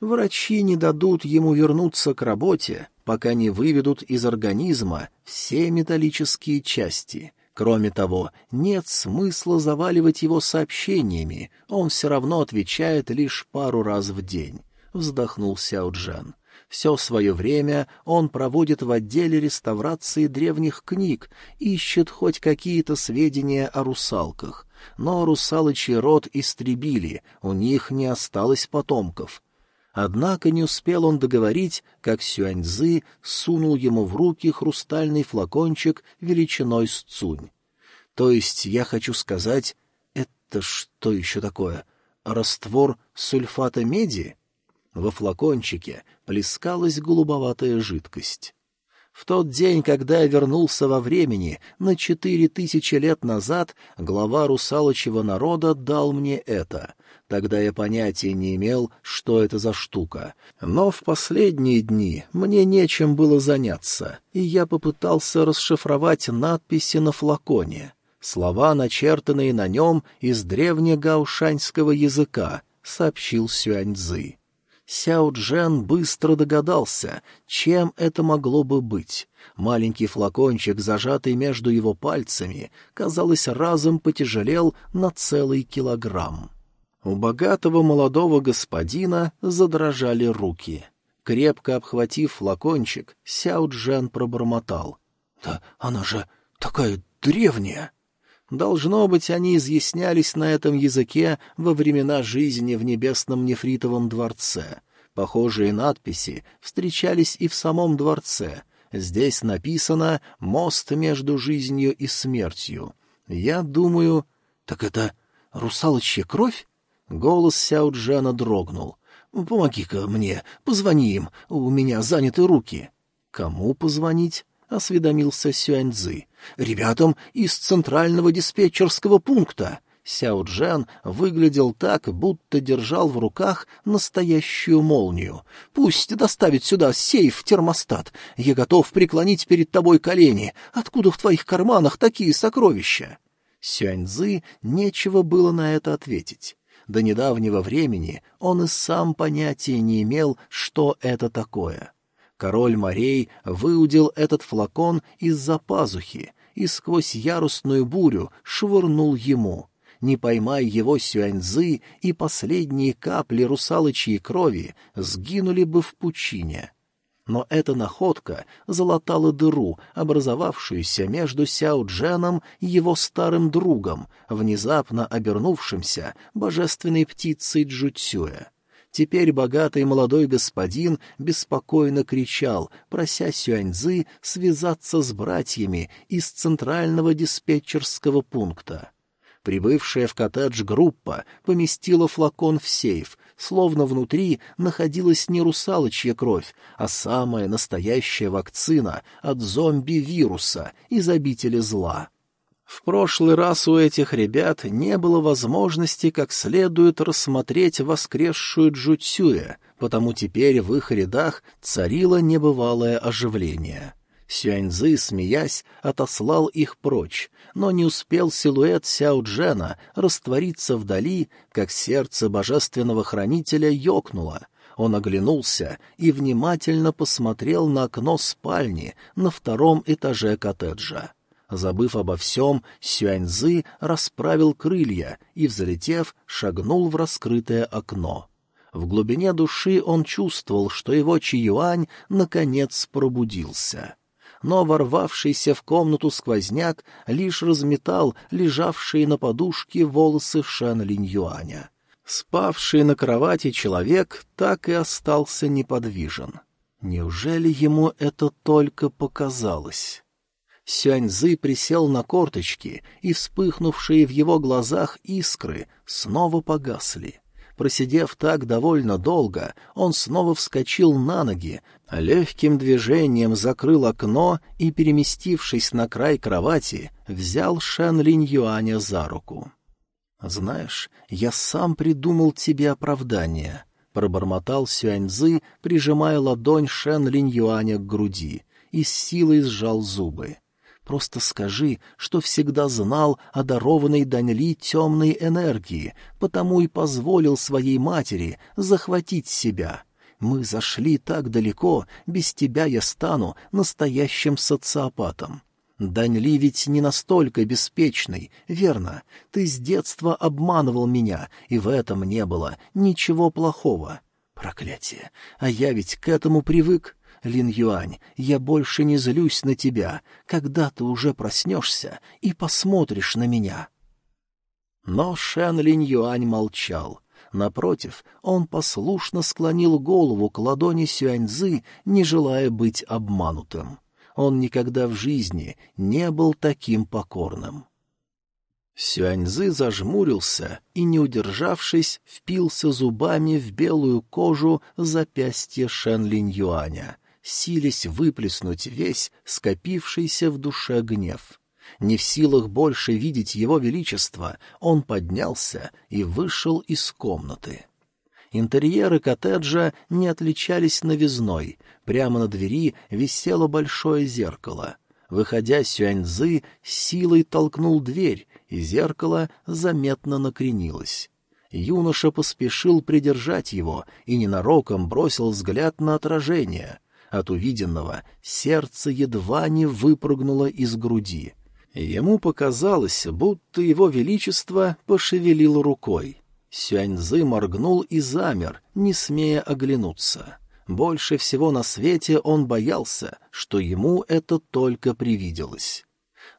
«Врачи не дадут ему вернуться к работе, пока не выведут из организма все металлические части. Кроме того, нет смысла заваливать его сообщениями, он все равно отвечает лишь пару раз в день», — вздохнул Сяо Джан. Все свое время он проводит в отделе реставрации древних книг, ищет хоть какие-то сведения о русалках. Но русалочий род истребили, у них не осталось потомков. Однако не успел он договорить, как Сюаньзы сунул ему в руки хрустальный флакончик величиной с цунь. То есть, я хочу сказать, это что еще такое? Раствор сульфата меди? Во флакончике плескалась голубоватая жидкость. В тот день, когда я вернулся во времени, на четыре тысячи лет назад, глава русалочьего народа дал мне это. Тогда я понятия не имел, что это за штука. Но в последние дни мне нечем было заняться, и я попытался расшифровать надписи на флаконе. Слова, начертанные на нем из древнегаушаньского языка, сообщил Сюаньзы. Сяо Джен быстро догадался, чем это могло бы быть. Маленький флакончик, зажатый между его пальцами, казалось, разом потяжелел на целый килограмм. У богатого молодого господина задрожали руки. Крепко обхватив флакончик, Сяо Джен пробормотал. — Да она же такая древняя! Должно быть, они изъяснялись на этом языке во времена жизни в небесном нефритовом дворце. Похожие надписи встречались и в самом дворце. Здесь написано «Мост между жизнью и смертью». Я думаю... Так это русалочья кровь? Голос Сяо Джана дрогнул. «Помоги-ка мне, позвони им, у меня заняты руки». «Кому позвонить?» — осведомился Сюаньцзы. «Ребятам из центрального диспетчерского пункта». Сяо Джан выглядел так, будто держал в руках настоящую молнию. «Пусть доставит сюда сейф-термостат. Я готов преклонить перед тобой колени. Откуда в твоих карманах такие сокровища?» Сюаньзы нечего было на это ответить. До недавнего времени он и сам понятия не имел, что это такое. Король морей выудил этот флакон из-за пазухи и сквозь ярусную бурю швырнул ему. Не поймай его сюаньзы, и последние капли русалочьей крови сгинули бы в пучине но эта находка залатала дыру, образовавшуюся между Сяо Дженом и его старым другом, внезапно обернувшимся божественной птицей Джуцюя. Теперь богатый молодой господин беспокойно кричал, прося Сюаньзы связаться с братьями из центрального диспетчерского пункта. Прибывшая в коттедж группа поместила флакон в сейф, словно внутри находилась не русалочья кровь, а самая настоящая вакцина от зомби-вируса из обители зла. В прошлый раз у этих ребят не было возможности как следует рассмотреть воскресшую Джуцюя, потому теперь в их рядах царило небывалое оживление. Сюаньзы, смеясь, отослал их прочь, но не успел силуэт Сяо Джена раствориться вдали, как сердце божественного хранителя ёкнуло. Он оглянулся и внимательно посмотрел на окно спальни на втором этаже коттеджа. Забыв обо всем, Сюаньзы расправил крылья и, взлетев, шагнул в раскрытое окно. В глубине души он чувствовал, что его Чиюань наконец пробудился но ворвавшийся в комнату сквозняк лишь разметал лежавшие на подушке волосы Шэн Линь Юаня. Спавший на кровати человек так и остался неподвижен. Неужели ему это только показалось? Сюаньзы присел на корточки, и вспыхнувшие в его глазах искры снова погасли. Просидев так довольно долго, он снова вскочил на ноги, легким движением закрыл окно и, переместившись на край кровати, взял Шэн Линь Юаня за руку. «Знаешь, я сам придумал тебе оправдание», — пробормотал Сюаньзы, прижимая ладонь Шэн Линь Юаня к груди, и с силой сжал зубы. Просто скажи, что всегда знал о дарованной Даньли темной энергии, потому и позволил своей матери захватить себя. Мы зашли так далеко, без тебя я стану настоящим социопатом. Даньли ведь не настолько беспечный, верно? Ты с детства обманывал меня, и в этом не было ничего плохого. Проклятие! А я ведь к этому привык. Лин Юань, я больше не злюсь на тебя, когда ты уже проснешься и посмотришь на меня. Но Шен Лин Юань молчал. Напротив, он послушно склонил голову к ладони Сюаньзы, не желая быть обманутым. Он никогда в жизни не был таким покорным. Сюаньзы зажмурился и, не удержавшись, впился зубами в белую кожу запястья Шэн Линь Юаня, сились выплеснуть весь скопившийся в душе гнев. Не в силах больше видеть его величество, он поднялся и вышел из комнаты. Интерьеры коттеджа не отличались новизной. Прямо на двери висело большое зеркало. Выходя, Сюаньзы силой толкнул дверь, и зеркало заметно накренилось. Юноша поспешил придержать его и ненароком бросил взгляд на отражение. От увиденного сердце едва не выпрыгнуло из груди. Ему показалось, будто его величество пошевелил рукой. Сюаньзы моргнул и замер, не смея оглянуться. Больше всего на свете он боялся, что ему это только привиделось.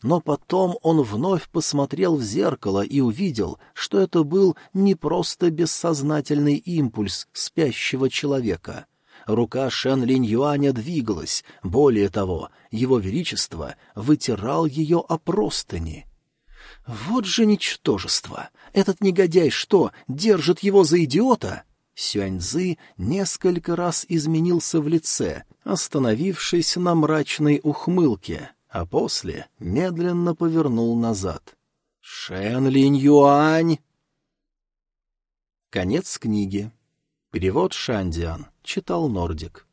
Но потом он вновь посмотрел в зеркало и увидел, что это был не просто бессознательный импульс спящего человека. Рука Шен Линь Юаня двигалась, более того, его величество вытирал ее о простыни. «Вот же ничтожество! Этот негодяй что, держит его за идиота?» Сюаньзы несколько раз изменился в лице, остановившись на мрачной ухмылке, а после медленно повернул назад. «Шэн Линь Юань!» Конец книги. Перевод Шандиан. Читал Нордик.